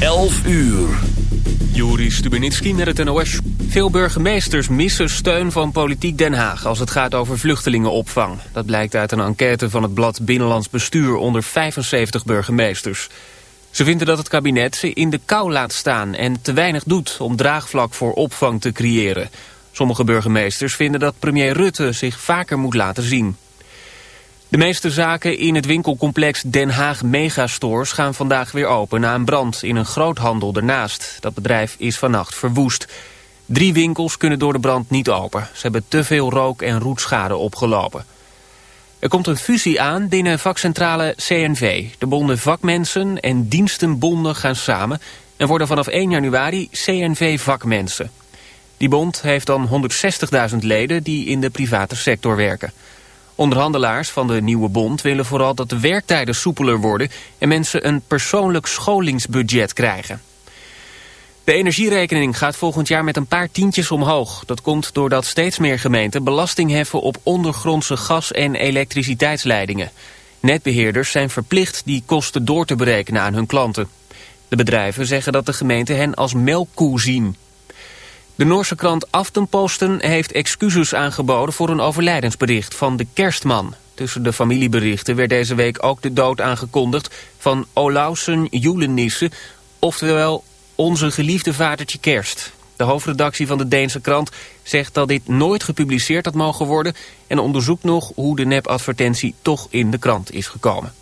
11 uur. Juri Stubenitski met het NOS. Veel burgemeesters missen steun van politiek Den Haag... als het gaat over vluchtelingenopvang. Dat blijkt uit een enquête van het blad Binnenlands Bestuur... onder 75 burgemeesters. Ze vinden dat het kabinet ze in de kou laat staan... en te weinig doet om draagvlak voor opvang te creëren. Sommige burgemeesters vinden dat premier Rutte zich vaker moet laten zien. De meeste zaken in het winkelcomplex Den Haag Megastores gaan vandaag weer open na een brand in een groothandel ernaast. Dat bedrijf is vannacht verwoest. Drie winkels kunnen door de brand niet open. Ze hebben te veel rook- en roetschade opgelopen. Er komt een fusie aan binnen vakcentrale CNV. De bonden vakmensen en dienstenbonden gaan samen... en worden vanaf 1 januari CNV vakmensen. Die bond heeft dan 160.000 leden die in de private sector werken. Onderhandelaars van de nieuwe bond willen vooral dat de werktijden soepeler worden... en mensen een persoonlijk scholingsbudget krijgen. De energierekening gaat volgend jaar met een paar tientjes omhoog. Dat komt doordat steeds meer gemeenten belasting heffen op ondergrondse gas- en elektriciteitsleidingen. Netbeheerders zijn verplicht die kosten door te berekenen aan hun klanten. De bedrijven zeggen dat de gemeenten hen als melkkoe zien. De Noorse krant Aftenposten heeft excuses aangeboden voor een overlijdensbericht van de kerstman. Tussen de familieberichten werd deze week ook de dood aangekondigd van Olausen Julenisse, oftewel onze geliefde vadertje Kerst. De hoofdredactie van de Deense krant zegt dat dit nooit gepubliceerd had mogen worden... en onderzoekt nog hoe de nepadvertentie toch in de krant is gekomen.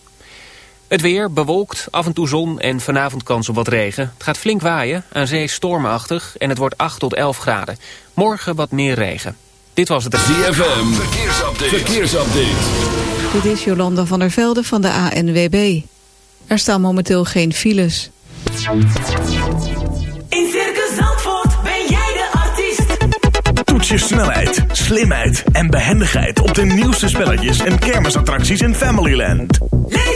Het weer bewolkt, af en toe zon en vanavond kans op wat regen. Het gaat flink waaien, aan zee stormachtig en het wordt 8 tot 11 graden. Morgen wat meer regen. Dit was het... ZFM, verkeersupdate. verkeersupdate. Dit is Jolanda van der Velde van de ANWB. Er staan momenteel geen files. In Circus Zandvoort ben jij de artiest. Toets je snelheid, slimheid en behendigheid op de nieuwste spelletjes en kermisattracties in Familyland. Leef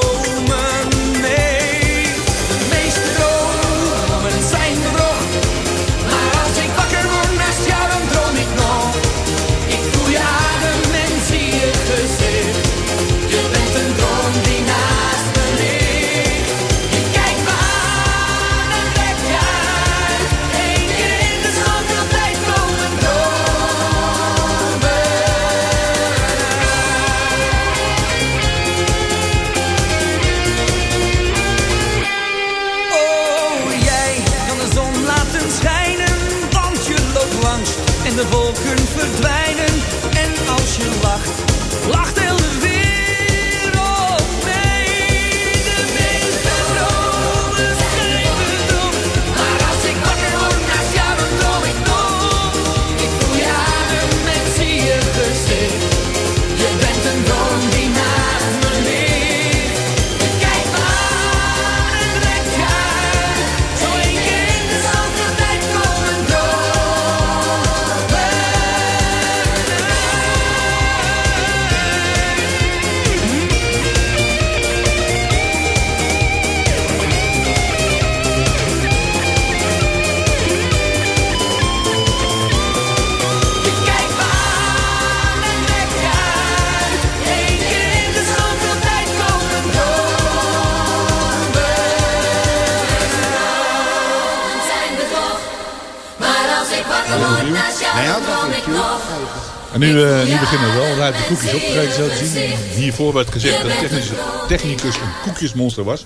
nu, eh, nu beginnen we wel, hij heeft de koekjes opgegeten zo te zien. Hiervoor werd gezegd dat technicus, technicus een koekjesmonster was.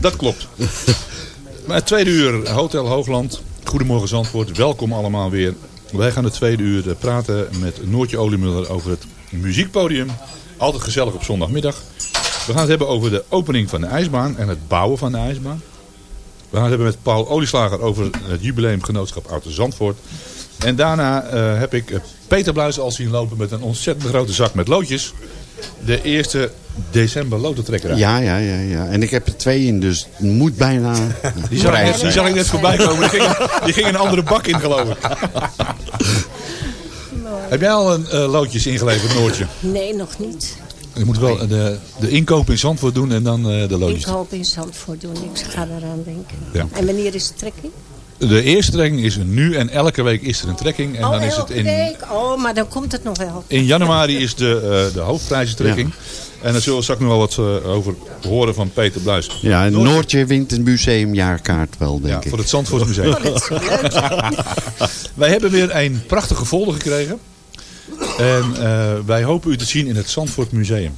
Dat klopt. Maar het tweede uur, Hotel Hoogland. Goedemorgen Zandvoort, welkom allemaal weer. Wij gaan het tweede uur eh, praten met Noortje Oliemuller over het muziekpodium. Altijd gezellig op zondagmiddag. We gaan het hebben over de opening van de ijsbaan en het bouwen van de ijsbaan. We gaan het hebben met Paul Olieslager over het jubileumgenootschap Oude Zandvoort. En daarna eh, heb ik eh, Peter Bluis al zien lopen met een ontzettend grote zak met loodjes. De eerste december lotentrekker. Ja, ja, ja, ja. En ik heb er twee in, dus het moet bijna Die zag, ik die zijn. zag ik net voorbij komen. Die ging, die ging een andere bak in geloof ik. Heb jij al een eh, loodjes ingeleverd, Noortje? Nee, nog niet. Je moet wel de, de inkoop in Zandvoort doen en dan eh, de Ik loodjes. hoop in Zandvoort doen. Ik ga eraan denken. Ja. En wanneer is de trekking? De eerste trekking is er nu en elke week is er een trekking. En oh, dan is het elke in, week? Oh, maar dan komt het nog wel. in januari is de, eh de hoofdprijzentrekking. En daar zullen we straks nog wel wat eh, over horen van Peter Bluis. Ja, en Noortje- wint een museumjaarkaart wel, denk Ja, ik. voor het Zandvoortsmuseum. Oh, dat is leuk. Wij hebben weer een prachtige folder gekregen. En eh, wij hopen u te zien in het Zandvoort Museum.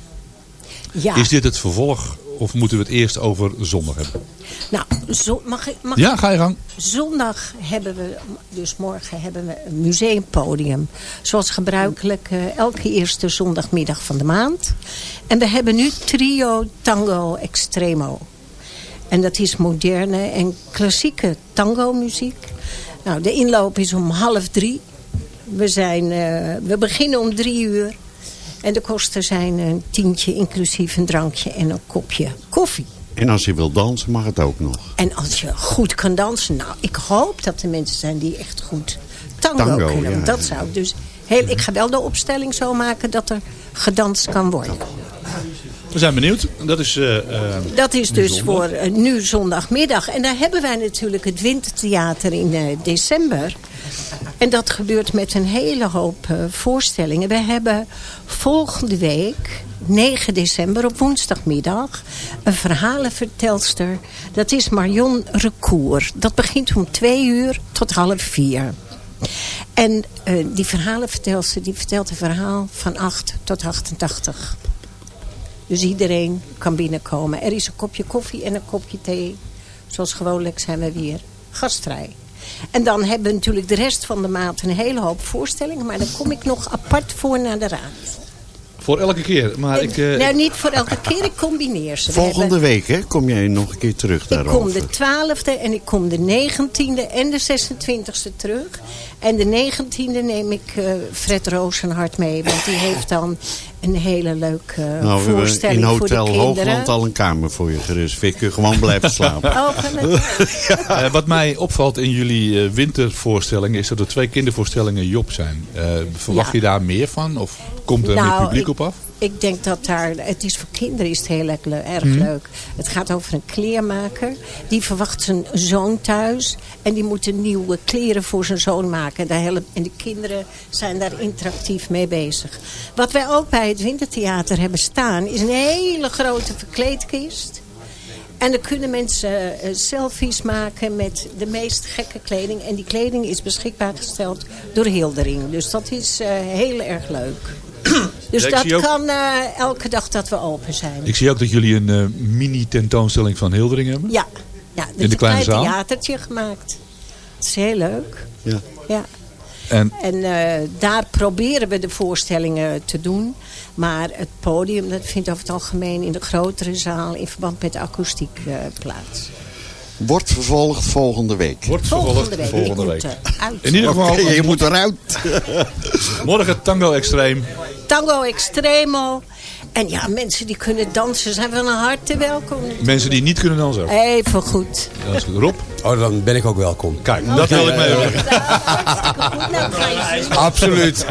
Ja, Is dit het vervolg of moeten we het eerst over zondag hebben? nou, zo, mag ik, mag Ja, ga je gang. Zondag hebben we, dus morgen hebben we een museumpodium. Zoals gebruikelijk eh, elke eerste zondagmiddag van de maand. En we hebben nu trio Tango Extremo. En dat is moderne en klassieke tango muziek. Nou, de inloop is om half drie. We, zijn, eh, we beginnen om drie uur. En de kosten zijn een tientje inclusief een drankje en een kopje koffie. En als je wil dansen, mag het ook nog. En als je goed kan dansen. Nou, ik hoop dat er mensen zijn die echt goed tango, Tango, kunnen. ja, dat ja. zou ik dus... Heel, ik ga wel de opstelling zo maken dat er gedanst kan worden. We zijn benieuwd. Dat is, eh, eh, Dat is dus zondag. voor eh, nu zondagmiddag. En daar hebben wij natuurlijk het Wintertheater in december. En dat gebeurt met een hele hoop voorstellingen. We hebben volgende week, 9 december op woensdagmiddag... een verhalenvertelster. Dat is Marion Recour. Dat begint om twee uur tot half vier. En die verhalenvertelster die vertelt een verhaal van 8 tot 88. Dus iedereen kan binnenkomen. Er is een kopje koffie en een kopje thee. Zoals gewoonlijk zijn we weer gastvrij. En dan hebben we natuurlijk de rest van de maand een hele hoop voorstellingen. Maar daar kom ik nog apart voor naar de raad. Voor elke keer. Maar ik, eh, nou, niet voor elke keer. Ik combineer ze. We Volgende hebben- week hè, kom jij nog een keer terug ik daarover. kom de 12e en ik kom de 19e en de 26e terug. En de 19e neem ik eh, Fred Rozenhart mee. Want die heeft dan een hele leuke Nou, voorstelling in voor de Hotel kinderen. Hoogland al een kamer voor je gereserveerd. Kun je gewoon blijven slapen. Oh. Eh, wat mij opvalt in jullie eh, wintervoorstellingen is dat er twee kindervoorstellingen Job zijn. Eh, verwacht Ja. je daar meer van? Of komt er meer Nou, publiek ik- op af? Ik denk dat daar, het is voor kinderen is het heel erg, erg Mhm. leuk. Het gaat over een kleermaker. Die verwacht zijn zoon thuis. En die moet nieuwe kleren voor zijn zoon maken. Daar en de kinderen zijn daar interactief mee bezig. Wat wij ook bij het Wintertheater hebben staan... is een hele grote verkleedkist. En dan kunnen mensen eh, selfies maken met de meest gekke kleding. En die kleding is beschikbaar gesteld door Hildering. Dus dat is eh, heel erg leuk. Dus Ja, dat ook- kan eh, elke dag dat we open zijn. Ik zie ook dat jullie een eh, mini-tentoonstelling van Hildering hebben. Ja, ja dat In de een kleine klein zaal? theatertje gemaakt. Het is heel leuk. Ja. Ja. En En eh, daar proberen we de voorstellingen te doen. Maar het podium dat vindt over het algemeen in de grotere zaal... in verband met de akoestiek eh, plaats. Wordt vervolgd volgende week. wordt Volgende vervolgd week. volgende week. moet eruit. In ieder geval, Oké, je moet eruit. morgen Tango Extreem. Tango Extremo. En ja, mensen die kunnen dansen zijn van harte welkom. Mensen die niet kunnen dansen. Even goed. Dat is goed. Rob, Oh, dan ben ik ook welkom. kijk, dat wil ik mee horen. Nou. Absoluut.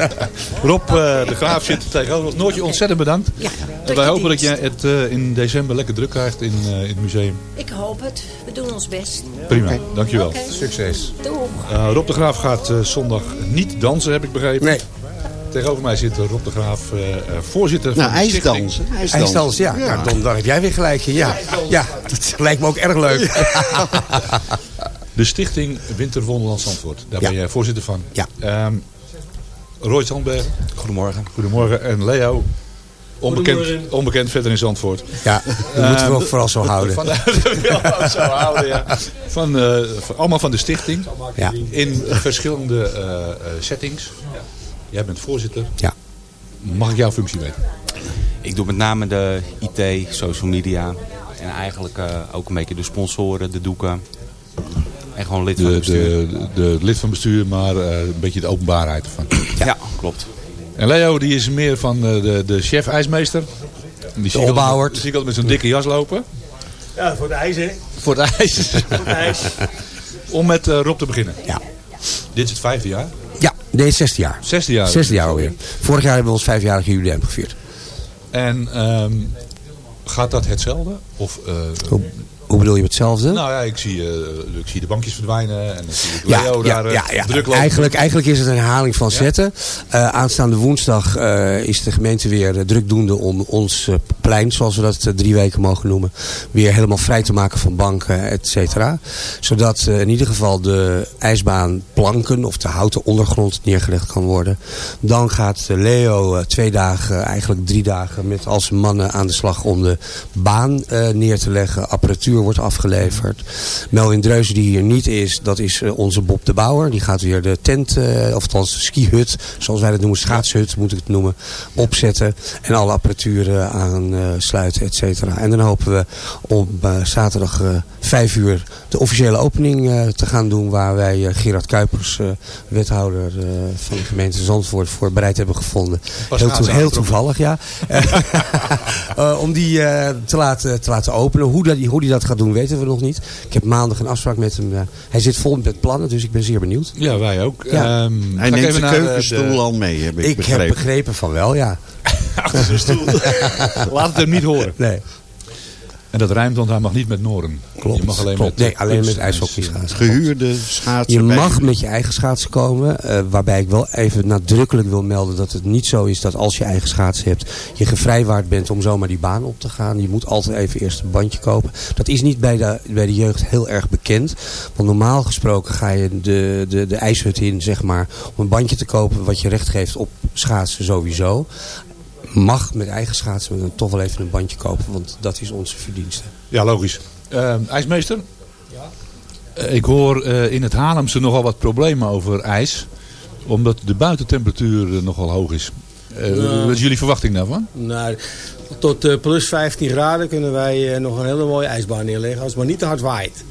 Rob eh, de Graaf zit tegenover ons. Noortje, ontzettend bedankt. Ja, En wij hopen dat jij het eh, in december lekker druk krijgt in, eh, in het museum. Ik hoop het. We doen ons best. Prima, dankjewel. Oké. Succes. Doeg. Eh, Rob de Graaf gaat eh, zondag niet dansen, heb ik begrepen. Nee, Tegenover mij zit Rob de Graaf, eh, eh, voorzitter van Nou, de stichting. ijsdansen. ijsdans, ja. ja. dan, dan heb jij weer gelijk. Ja, ja dat lijkt me ook erg leuk. De stichting Winterwonderland Zandvoort. Daar Ja. ben jij voorzitter van. Ja. Ehm, Roy Zandberg, Goedemorgen. goedemorgen. En Leo, onbekend, onbekend verder in Zandvoort. Ja, dat moeten we ook vooral zo houden. Van, ja, zo houden, ja. Van, van- allemaal van de stichting. Ja. In verschillende eh, eh, settings. Jij bent voorzitter. Ja. Mag ik jouw functie weten? Ik doe met name de IT, social media. En eigenlijk eh, ook een beetje de sponsoren, de doeken. En gewoon lid van het De, bestuur. de, de lid van bestuur, maar eh, een beetje de openbaarheid ervan. Ja. klopt. En Leo die is meer van eh, de, de chef ijsmeester. Die zie ik altijd- opbouwer. Die zie ik altijd met zo'n dikke jas lopen. Ja, voor het ijs, hè? Voor het ijs. Voor het ijs. Om met eh, Rob te beginnen. Ja. Dit is het vijfde jaar. Ja, nee, 16 jaar. Zesde jaar. 16 jaar alweer. Vorig jaar hebben we ons vijfjarige jubileum gevierd. En ehm, gaat dat hetzelfde? Of, eh, Hoe, bedoel je hetzelfde? nou ja, ik zie, eh, ik zie de bankjes verdwijnen. En dan zie ik Ja, Leo ja, daar eh, ja, ja. druk lopen. Eigenlijk, eigenlijk is het een herhaling van zetten. Eh, aanstaande woensdag is de gemeente weer drukdoende om ons plein, zoals we dat drie weken mogen noemen, weer helemaal vrij te maken van banken, et cetera. Zodat in ieder geval de ijsbaanplanken of de houten ondergrond neergelegd kan worden. Dan gaat Leo twee dagen, eigenlijk drie dagen met al zijn mannen aan de slag om de baan neer te leggen. Apparatuur wordt afgeleverd. Melwin Dreuzen die hier niet is, dat is eh, onze Bob de Bouwer. Die gaat weer de tent, eh, of althans de skihut, zoals wij dat noemen, schaatshut moet ik het noemen, opzetten. En alle apparatuur eh, aansluiten, et cetera. En dan hopen we om zaterdag vijf uur de officiële opening te gaan doen. Waar wij Gerard Kuipers, wethouder van de gemeente Zandvoort, voor bereid hebben gevonden. Pas Heel, toevallig, ja. Om die te, laten, te laten openen. Hoe dat, hoe die dat gaat doen weten we nog niet. Ik heb maandag een afspraak met hem. eh, hij zit vol met plannen, dus ik ben zeer benieuwd. Ja, wij ook. Ja. Ehm, ga Hij ik neemt even eh, keukenstoel de- al mee, heb ik, Ik begrepen. heb begrepen van wel, ja. achter zijn stoel. Laat het hem niet horen. Nee, En dat rijmt, want hij mag niet met Noren. klopt. Je mag alleen klopt. met nee, alleen met ijshockey schaatsen. Gehuurde schaatsen. Je mag met je eigen schaatsen komen. eh, waarbij ik wel even nadrukkelijk wil melden dat het niet zo is dat als je eigen schaatsen hebt. Je gevrijwaard bent om zomaar die baan op te gaan. Je moet altijd even eerst een bandje kopen. Dat is niet bij de, bij de jeugd heel erg bekend. Want normaal gesproken ga je de, de, de ijshut in zeg maar, om een bandje te kopen wat je recht geeft op schaatsen sowieso. Mag met eigen schaatsen dan toch wel even een bandje kopen. Want dat is onze verdienste. Ja, logisch. Ehm, ijsmeester? Ja. ik hoor eh, in het Haarlemse nogal wat problemen over ijs. Omdat de buitentemperatuur eh, nogal hoog is. Eh. Wat is jullie verwachting daarvan? Nou, tot eh, plus 15 graden kunnen wij eh, nog een hele mooie ijsbaan neerleggen. Als het maar niet te hard waait.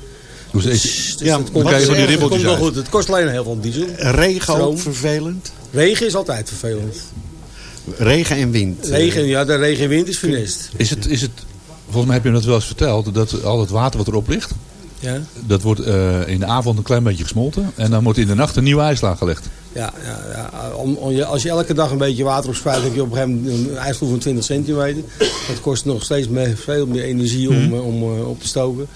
Dus Ja, komt, krijg je van die het ribbeltjes komt wel goed. Het kost alleen heel veel diesel. Regen ook vervelend. Regen is altijd vervelend. Regen en wind. Regen, ja, de regen en wind is funest. Is het, is het, volgens mij heb je dat wel eens verteld, dat al het water wat erop ligt, Ja, dat wordt eh, in de avond een klein beetje gesmolten. En dan wordt in de nacht een nieuwe ijslaag gelegd. ja, ja, ja. Om, om je, als je elke dag een beetje water opspuit, heb je op een gegeven moment een ijsvloer van 20 centimeter. Dat kost nog steeds meer, veel meer energie om, Mhm. eh, om eh, op te stoken.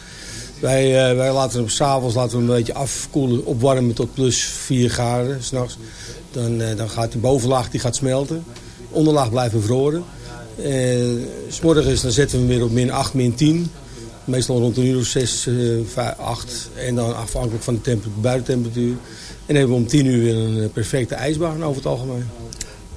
Wij, eh, wij laten hem s'avonds laten we hem een beetje afkoelen, opwarmen tot plus 4 graden s'nachts. Dan, eh, dan gaat die bovenlaag die gaat smelten. Onderlaag blijft bevroren. Eh, s morgens dan zetten we hem weer op min 8, min 10. Meestal rond een uur of 6, 8. En dan afhankelijk van de temperatuur, buitentemperatuur. En dan hebben we om 10 uur weer een eh, perfecte ijsbaan over het algemeen.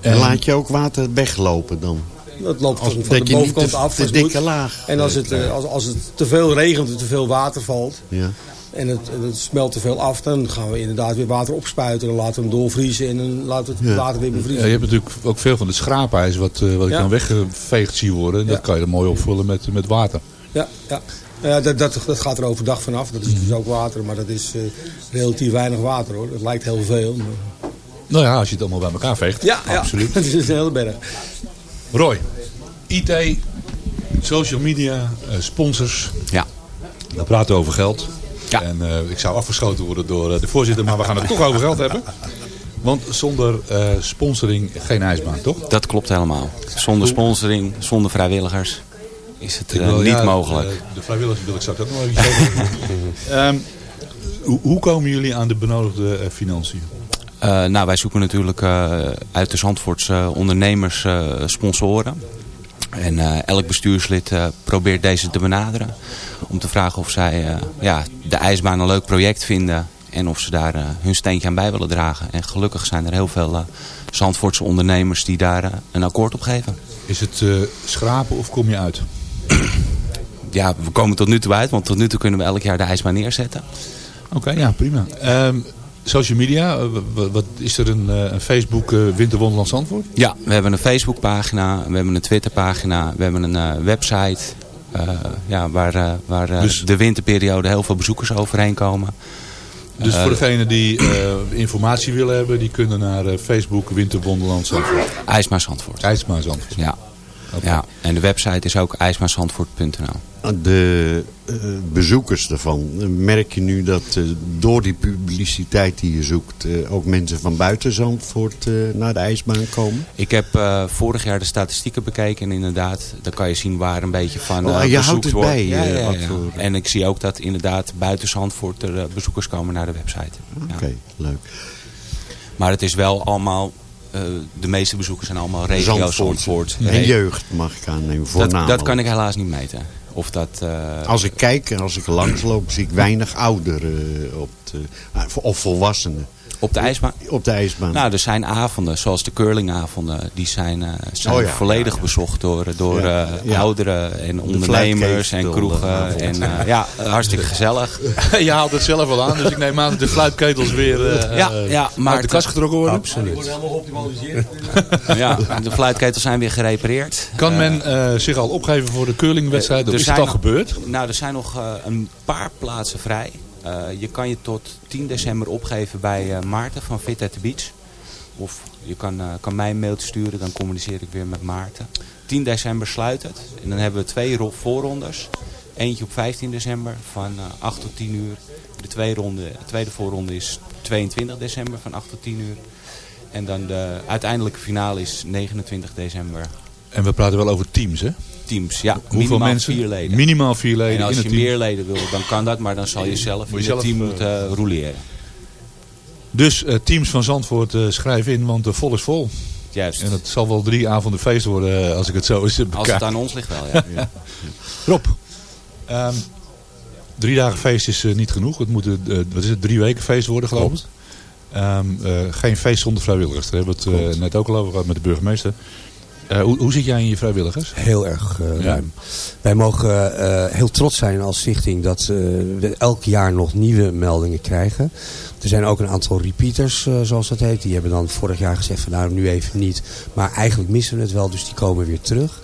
En laat je ook water weglopen dan? Dat loopt Als- van, de bovenkant te- af. te dikke laag, En als eh, het, eh, als, als het te veel regent en te veel water valt. Ja. En het, en het smelt te veel af. Dan gaan we inderdaad weer water opspuiten. Dan laten we hem doorvriezen. En dan laten we het Ja. water weer Ja, bevriezen. je hebt natuurlijk ook veel van het schraapijs wat, eh, wat ik Ja. dan weggeveegd zie worden. Dat Ja. kan je er mooi opvullen met, met water. Ja, ja. Ja, dat, dat, dat gaat er overdag vanaf. Dat is dus ook water. Maar dat is eh, relatief weinig water hoor. Dat lijkt heel veel. Maar... Nou ja, als je het allemaal bij elkaar veegt. Ja, ja, absoluut. Het is een hele berg. Roy, IT, social media, eh, sponsors. Ja. We praten over geld. En eh, ik zou afgeschoten worden door eh, de voorzitter, maar we gaan het toch over geld hebben. Want zonder eh, sponsoring geen ijsbaan, toch? Dat klopt helemaal. Zonder sponsoring, zonder vrijwilligers is het wil- niet ja, mogelijk. De vrijwilligers wil ik straks ook nog even zeggen. Ehm, hoe, hoe komen jullie aan de benodigde financiën? Nou, wij zoeken natuurlijk uit de Zandvoortse ondernemers sponsoren. En eh, elk bestuurslid eh, probeert deze te benaderen. Om te vragen of zij eh, ja, de ijsbaan een leuk project vinden. En of ze daar hun steentje aan bij willen dragen. En gelukkig zijn er heel veel Zandvoortse ondernemers die daar een akkoord op geven. Is het schrapen of kom je uit? Ja, we komen tot nu toe uit. Want tot nu toe kunnen we elk jaar de ijsbaan neerzetten. Oké, ja, prima. Ehm, social media, eh, wat, is er een, eh, een Facebook eh, Winterwonderland Zandvoort? Ja, we hebben een Facebookpagina, we hebben een Twitterpagina, we hebben een website. ja, waar waar Dus- de winterperiode heel veel bezoekers overheen komen. Dus voor degenen die informatie willen hebben, die kunnen naar Facebook Winterwonderland Zandvoort. IJsma Zandvoort. IJsma Zandvoort. Ja. Ja, en de website is ook ijsmazandvoort.nl. De eh, bezoekers ervan, eh, merk je nu dat eh, door die publiciteit die je zoekt... eh, ook mensen van buiten Zandvoort naar de ijsbaan komen? Ik heb vorig jaar de statistieken bekeken en inderdaad, dan kan je zien waar een beetje van Oh, je houdt het wordt. bij, Ja, ja, En ik zie ook dat inderdaad buiten Zandvoort er bezoekers komen naar de website. Oké, leuk. Maar het is wel allemaal, de meeste bezoekers zijn allemaal regio Zandvoort. Zandvoort. En jeugd mag ik aannemen, Dat, voornamelijk. dat kan ik helaas niet meten. Of dat, eh, Als ik kijk en als ik langsloop, zie ik weinig ouderen op de, of volwassenen. Op de ijsbaan? Op de ijsbaan. Nou, er zijn avonden, zoals de curlingavonden, die zijn, eh, zijn Oh ja, volledig ja, ja. bezocht door, door Ja, eh, ja. ouderen en ondernemers en kroegen. En, eh, ja, hartstikke gezellig. je haalt het zelf wel aan, dus ik neem aan dat de fluitketels weer eh, Ja, ja, maar uit de kast getrokken worden. Absoluut. helemaal geoptimaliseerd. Ja, de fluitketels zijn weer gerepareerd. Kan men eh, zich al opgeven voor de curlingwedstrijd? Er is het al gebeurd? Nou, er zijn nog eh, een paar plaatsen vrij. Eh, je kan je tot 10 december opgeven bij eh, Maarten van Fit at the Beach. Of je kan, eh, kan mij een mailtje sturen, dan communiceer ik weer met Maarten. 10 december sluit het. En dan hebben we twee ro- voorrondes. Eentje op 15 december van eh, 8 tot 10 uur. De tweede, ronde, de tweede voorronde is 22 december van 8 tot 10 uur. En dan de uiteindelijke finale is 29 december. En we praten wel over teams, hè? Teams, ja. Hoeveel minimaal mensen? vier leden. Minimaal vier leden En als in je team. meer leden wil, dan kan dat. Maar dan zal je zelf in je het team eh, moeten uh, roleren. Dus eh, teams van Zandvoort eh schrijf in, want de vol is vol. Juist. En het zal wel drie avonden feest worden eh, als ik het zo eens bekijk. Als het aan ons ligt wel, ja. Ja. Rob, ehm, drie dagen feest is eh, niet genoeg. Het moet, eh, wat is het, drie weken feest worden geloof ik. Ehm, eh, geen feest zonder vrijwilligers. Daar hebben we het eh, net ook al over gehad met de burgemeester. Eh, hoe, hoe zit jij in je vrijwilligers? Heel erg eh, Ja. ruim. Wij mogen eh, heel trots zijn als stichting dat we elk jaar nog nieuwe meldingen krijgen. Er zijn ook een aantal repeaters, zoals dat heet. Die hebben dan vorig jaar gezegd van nou nu even niet. Maar eigenlijk missen we het wel, dus die komen weer terug.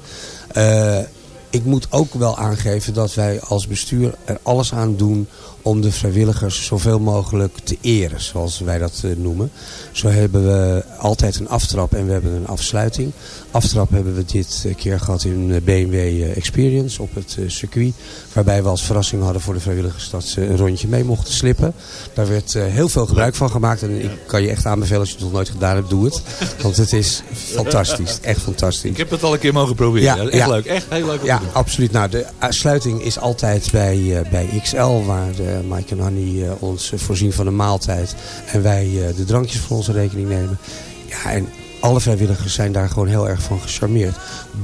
Ik moet ook wel aangeven dat wij als bestuur er alles aan doen om de vrijwilligers zoveel mogelijk te eren, zoals wij dat noemen. Zo hebben we altijd een aftrap en we hebben een afsluiting. Aftrap hebben we dit eh, keer gehad in eh, BMW eh, Experience op het circuit. Waarbij we als verrassing hadden voor de vrijwilligers dat ze een rondje mee mochten slippen. Daar werd heel veel gebruik van gemaakt. En ik kan je echt aanbevelen als je het nog nooit gedaan hebt, doe het. Want het is fantastisch. Echt fantastisch. Ik heb het al een keer mogen proberen. Ja, echt leuk. Echt heel leuk. Ja, doen. absoluut. Nou, de sluiting is altijd bij, bij XL, waar Mike en Hanny eh, ons voorzien van een maaltijd. En wij de drankjes voor onze rekening nemen. Ja, en alle vrijwilligers zijn daar gewoon heel erg van gecharmeerd.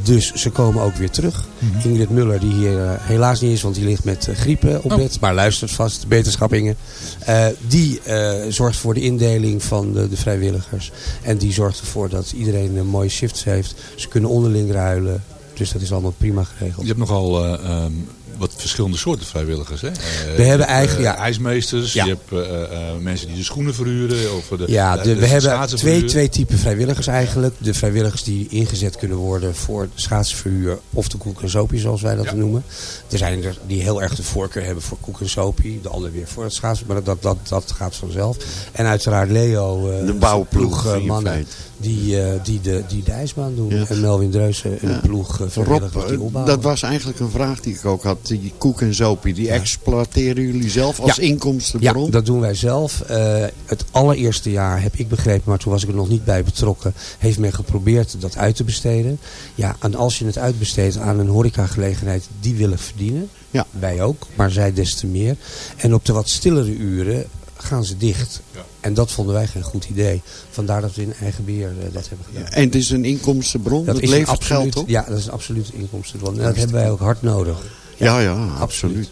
Dus ze komen ook weer terug. Mhm. Ingrid Muller, die hier eh, helaas niet is, want die ligt met eh, griepen op Oh. bed. Maar luistert vast, beterschap Inge. Eh, die eh, zorgt voor de indeling van de, de vrijwilligers. En die zorgt ervoor dat iedereen een mooie shifts heeft. Ze kunnen onderling ruilen. Dus dat is allemaal prima geregeld. Je hebt nogal ehm, wat verschillende soorten vrijwilligers. Hè? Eh, We je hebben hebt, eigenlijk- eh, ja. ijsmeesters, Ja. je hebt eh, eh, mensen die de schoenen verhuren. Of de, Ja, de- de, de we hebben twee, twee typen vrijwilligers eigenlijk. De vrijwilligers die ingezet kunnen worden voor het schaatsverhuur of de koek en sopie zoals wij dat noemen. Er zijn er die heel erg de voorkeur hebben voor koek en sopie. De ander weer voor het schaatsen, maar dat, dat, dat gaat vanzelf. En uiteraard Leo, eh, De bouwploeg, eh, mannen. Die, eh, die, de, die de ijsbaan doen. Ja. En Melvin Dreuzen en Ja. een ploeg eh, Rob, die eh, opbouwen. dat was eigenlijk een vraag die ik ook had. Die koek en zopie, die exploiteren jullie zelf als Ja. inkomstenbron? Ja, dat doen wij zelf. Eh, het allereerste jaar heb ik begrepen, maar toen was ik er nog niet bij betrokken, heeft men geprobeerd dat uit te besteden. Ja, en als je het uitbesteedt aan een horecagelegenheid, die willen verdienen. Ja. Wij ook, maar zij des te meer. En op de wat stillere uren gaan ze dicht. En dat vonden wij geen goed idee. Vandaar dat we in eigen beheer eh, dat hebben gedaan. En het is een inkomstenbron, dat, is levert absoluut- geld op? Ja, dat is een absoluut inkomstenbron. En dat hebben wij ook hard nodig. Ja, ja, absoluut.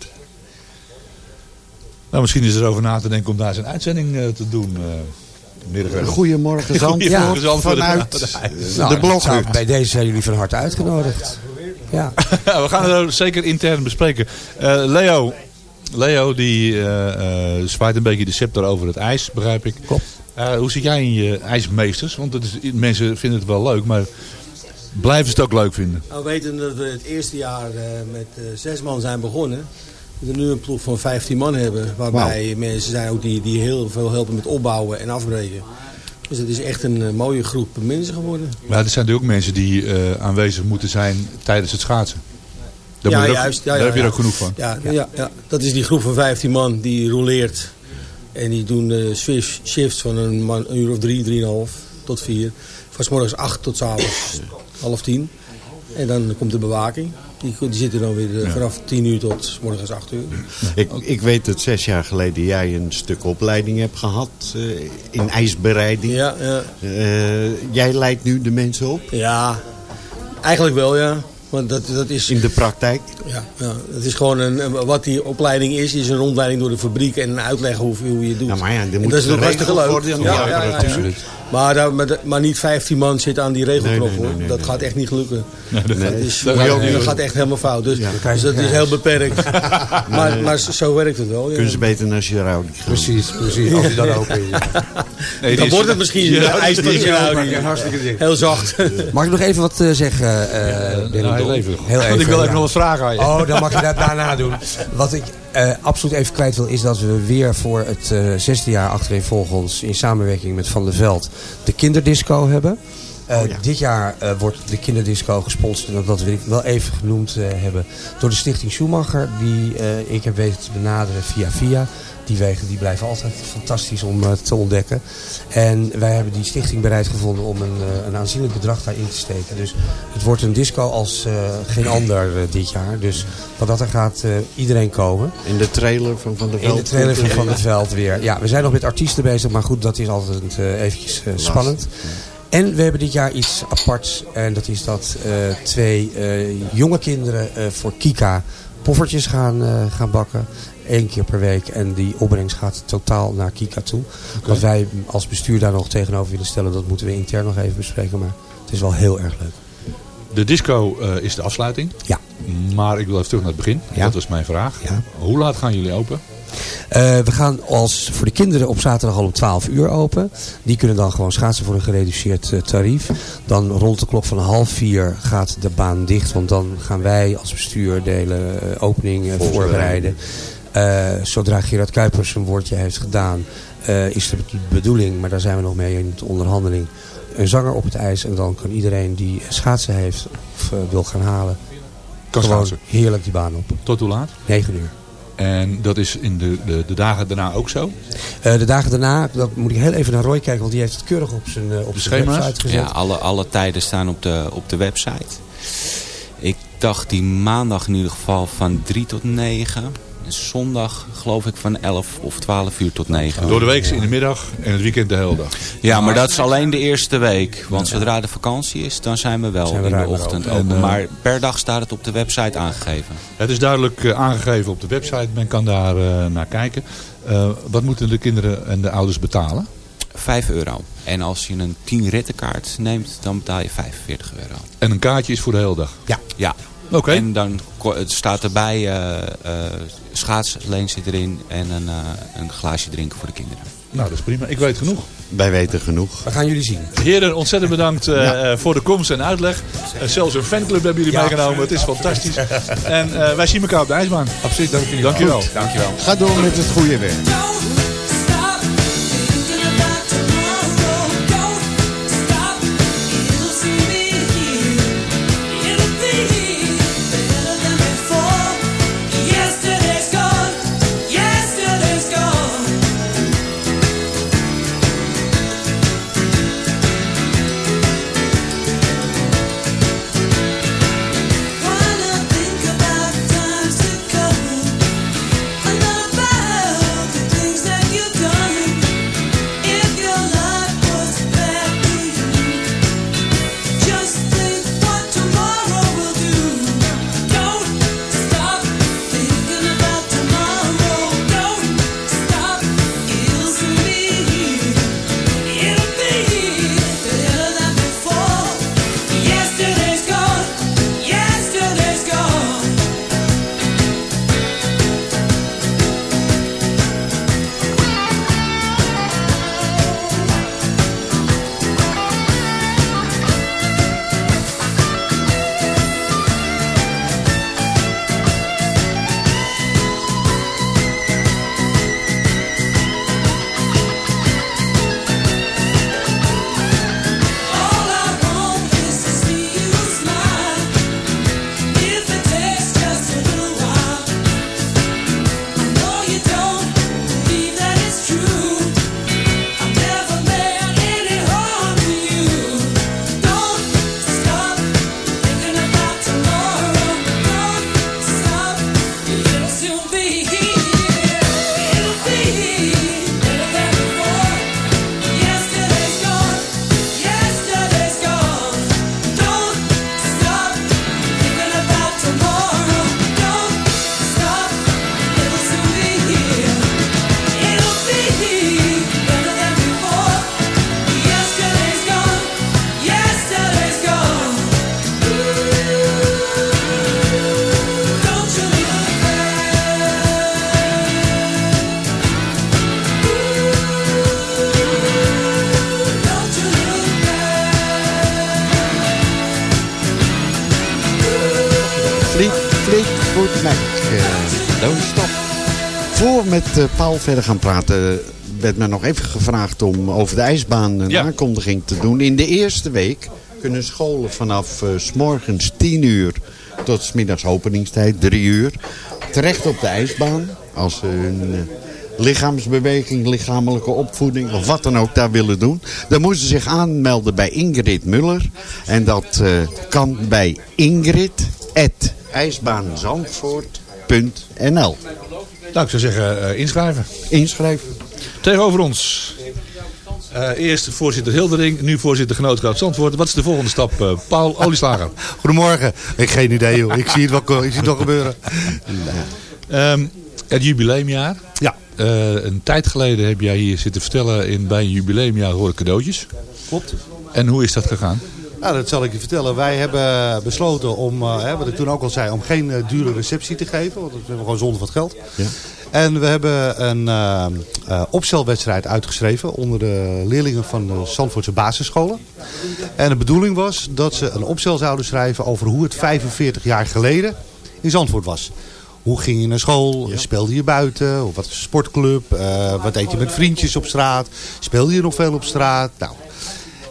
Nou, misschien is er over na te denken om daar zijn uitzending eh, te doen. eh meneer de Verder. Goedemorgen Zandvoort, Goedemorgen, Zandvoort. vanuit Ja. eh, Nou, de zou- Bij deze zijn jullie van harte uitgenodigd. Ja. Ja, we gaan het zeker intern bespreken. Eh, Leo, Leo die eh, eh, zwaait een beetje de scepter over het ijs, begrijp ik. Klopt. Eh, hoe zit jij in je ijsmeesters? Want het is, mensen vinden het wel leuk, maar blijven ze het ook leuk vinden? Nou, we weten dat we het eerste jaar eh, met zes man zijn begonnen. We nu een ploeg van 15 man hebben. Waarbij mensen zijn ook die, die heel veel helpen met opbouwen en afbreken. Dus het is echt een mooie groep mensen geworden. Maar er zijn natuurlijk ook mensen die eh, aanwezig moeten zijn tijdens het schaatsen. Daar, Ja, juist. Ja, daar ja, heb je er ook genoeg van. Ja, ja. Ja, dat is die groep van 15 man die roleert. En die doen de shifts- shifts van een, man, een uur of drie, drieënhalf tot vier. Van 's morgens acht tot 's avonds half tien. En dan komt de bewaking. Die, die zitten dan weer eh, vanaf tien uur tot 's morgens acht uur. Ik, ik weet dat zes jaar geleden jij een stuk opleiding hebt gehad eh, in ijsbereiding. Ja, ja. Eh, jij leidt nu de mensen op Ja, eigenlijk wel ja. Want dat, dat is, in de praktijk. ja, ja, het is gewoon een, een- wat die opleiding is, is een rondleiding door de fabriek en een uitleg hoe, hoe je het doet. Ja, maar ja, er En dat is geregeld hartstikke leuk. worden aan die Ja, ja, ja, ja. Maar, daar- maar, niet 15 man zit aan die regelknop Nee, nee, nee, hoor. dat nee. gaat echt niet lukken. dat dat, gaat- is, dat dat, gaat niet gaat echt helemaal fout. Dus, Ja. dus dat is heel beperkt. maar, maar zo werkt het wel. Ja. Kunnen ze beter naar Giraudi gaan. Precies, precies. Als je dan open is. Dan wordt het misschien Ja, ijs van Giraudi. Heel zacht. Mag ik nog even wat eh, zeggen, eh Nou, heel even. Heel Want ik wil ja. even nog wat vragen aan je. Oh, dan mag je dat daarna doen. Wat ik eh, absoluut even kwijt wil is dat we weer voor het eh, zesde jaar achtereenvolgens in samenwerking met Van der Veld de kinderdisco hebben. Eh, Oh, ja. Dit jaar wordt de kinderdisco gesponsord, en dat wil ik wel even genoemd hebben, door de stichting Schumacher. Die ik heb weten te benaderen via via. Die wegen die blijven altijd fantastisch om eh, te ontdekken. En wij hebben die stichting bereid gevonden om een, eh, een aanzienlijk bedrag daarin te steken. Dus het wordt een disco als eh, geen ander dit jaar. Dus wat dat er gaat iedereen komen. In de trailer van Van der In Veld. de trailer van Van der Veld weer. Ja, we zijn nog met artiesten bezig, maar goed, dat is altijd eventjes spannend. En we hebben dit jaar iets aparts. En dat is dat twee jonge kinderen voor Kika poffertjes gaan, gaan bakken. Eén keer per week. En die opbrengst gaat totaal naar Kika toe. Wat wij als bestuur daar nog tegenover willen stellen, dat moeten we intern nog even bespreken. Maar het is wel heel erg leuk. De disco eh, is de afsluiting. Ja. Maar ik wil even terug naar het begin. Ja. Dat was mijn vraag. Ja. Hoe laat gaan jullie open? Eh, we gaan als voor de kinderen op zaterdag al om 12 uur open. Die kunnen dan gewoon schaatsen voor een gereduceerd eh, tarief. Dan rond de klok van half vier gaat de baan dicht. Want dan gaan wij als bestuur de hele opening voorbereiden. Eh, zodra Gerard Kuipers een woordje heeft gedaan, eh, is de bedoeling, maar daar zijn we nog mee in de onderhandeling, een zanger op het ijs. En dan kan iedereen die schaatsen heeft of eh, wil gaan halen, Kan gewoon schaatsen. heerlijk die baan op. Tot hoe laat? 9 uur. En dat is in de, de, de dagen daarna ook zo? Eh, de dagen daarna, dat moet ik heel even naar Roy kijken, want die heeft het keurig op zijn, eh, op zijn schema's? website gezet. Ja, alle, alle tijden staan op de, op de website. Ik dacht die maandag in ieder geval van 3 tot 9. Zondag geloof ik van 11 of 12 uur tot 9. Door de week in de middag en het weekend de hele dag. Ja, maar dat is alleen de eerste week. Want zodra de vakantie is, dan zijn we wel Zijn we in de ochtend open. open. En, eh, maar per dag staat het op de website aangegeven. Het is duidelijk eh, aangegeven op de website. Men kan daar eh, naar kijken. Eh, wat moeten de kinderen en de ouders betalen? 5 euro. En als je een 10 rittenkaart neemt, dan betaal je 45 euro. En een kaartje is voor de hele dag? Ja. Ja. Oké. En dan staat erbij, eh eh schaatsleen zit erin en een, eh, een glaasje drinken voor de kinderen. Nou, dat is prima. Ik weet genoeg. Wij weten genoeg. We gaan jullie zien. Heren, ontzettend bedankt eh, eh, voor de komst en uitleg. Eh, zelfs een fanclub hebben jullie meegenomen. Het is fantastisch. En eh, wij zien elkaar op de ijsbaan. Absoluut, dank jullie. Dankjewel. Goed, dankjewel. Ga door met het goede werk. Met eh, Paul verder gaan praten, werd me nog even gevraagd om over de ijsbaan een Ja. aankondiging te doen. In de eerste week kunnen scholen vanaf eh, s morgens 10 uur tot s middags openingstijd 3 uur terecht op de ijsbaan. Als ze hun eh, lichaamsbeweging, lichamelijke opvoeding of wat dan ook daar willen doen. Dan moeten ze zich aanmelden bij Ingrid Muller. En dat kan bij ingrid.ijsbaanzandvoort.nl Nou, ik zou zeggen eh, inschrijven. Inschrijven. Tegenover ons. eh, eerst voorzitter Hildering, nu voorzitter Genootschap Zandvoort. Wat is de volgende stap? eh, Paul Olieslager. Goedemorgen. Ik geen idee joh. Ik zie het wel, ik zie het wel gebeuren. Ehm, het jubileumjaar. Ja. Een tijd geleden heb jij hier zitten vertellen in, bij een jubileumjaar horen cadeautjes. Klopt. En hoe is dat gegaan? Nou, dat zal ik je vertellen. Wij hebben besloten om, eh, hè, wat ik toen ook al zei, om geen eh, dure receptie te geven. Want dat is gewoon zonde van het geld. Ja. En we hebben een eh, eh, opstelwedstrijd uitgeschreven onder de leerlingen van de Zandvoortse basisscholen. En de bedoeling was dat ze een opstel zouden schrijven over hoe het 45 jaar geleden in Zandvoort was. Hoe ging je naar school? Speelde je buiten? Of wat een sportclub? Wat deed je met vriendjes op straat? Speelde je nog veel op straat? Nou,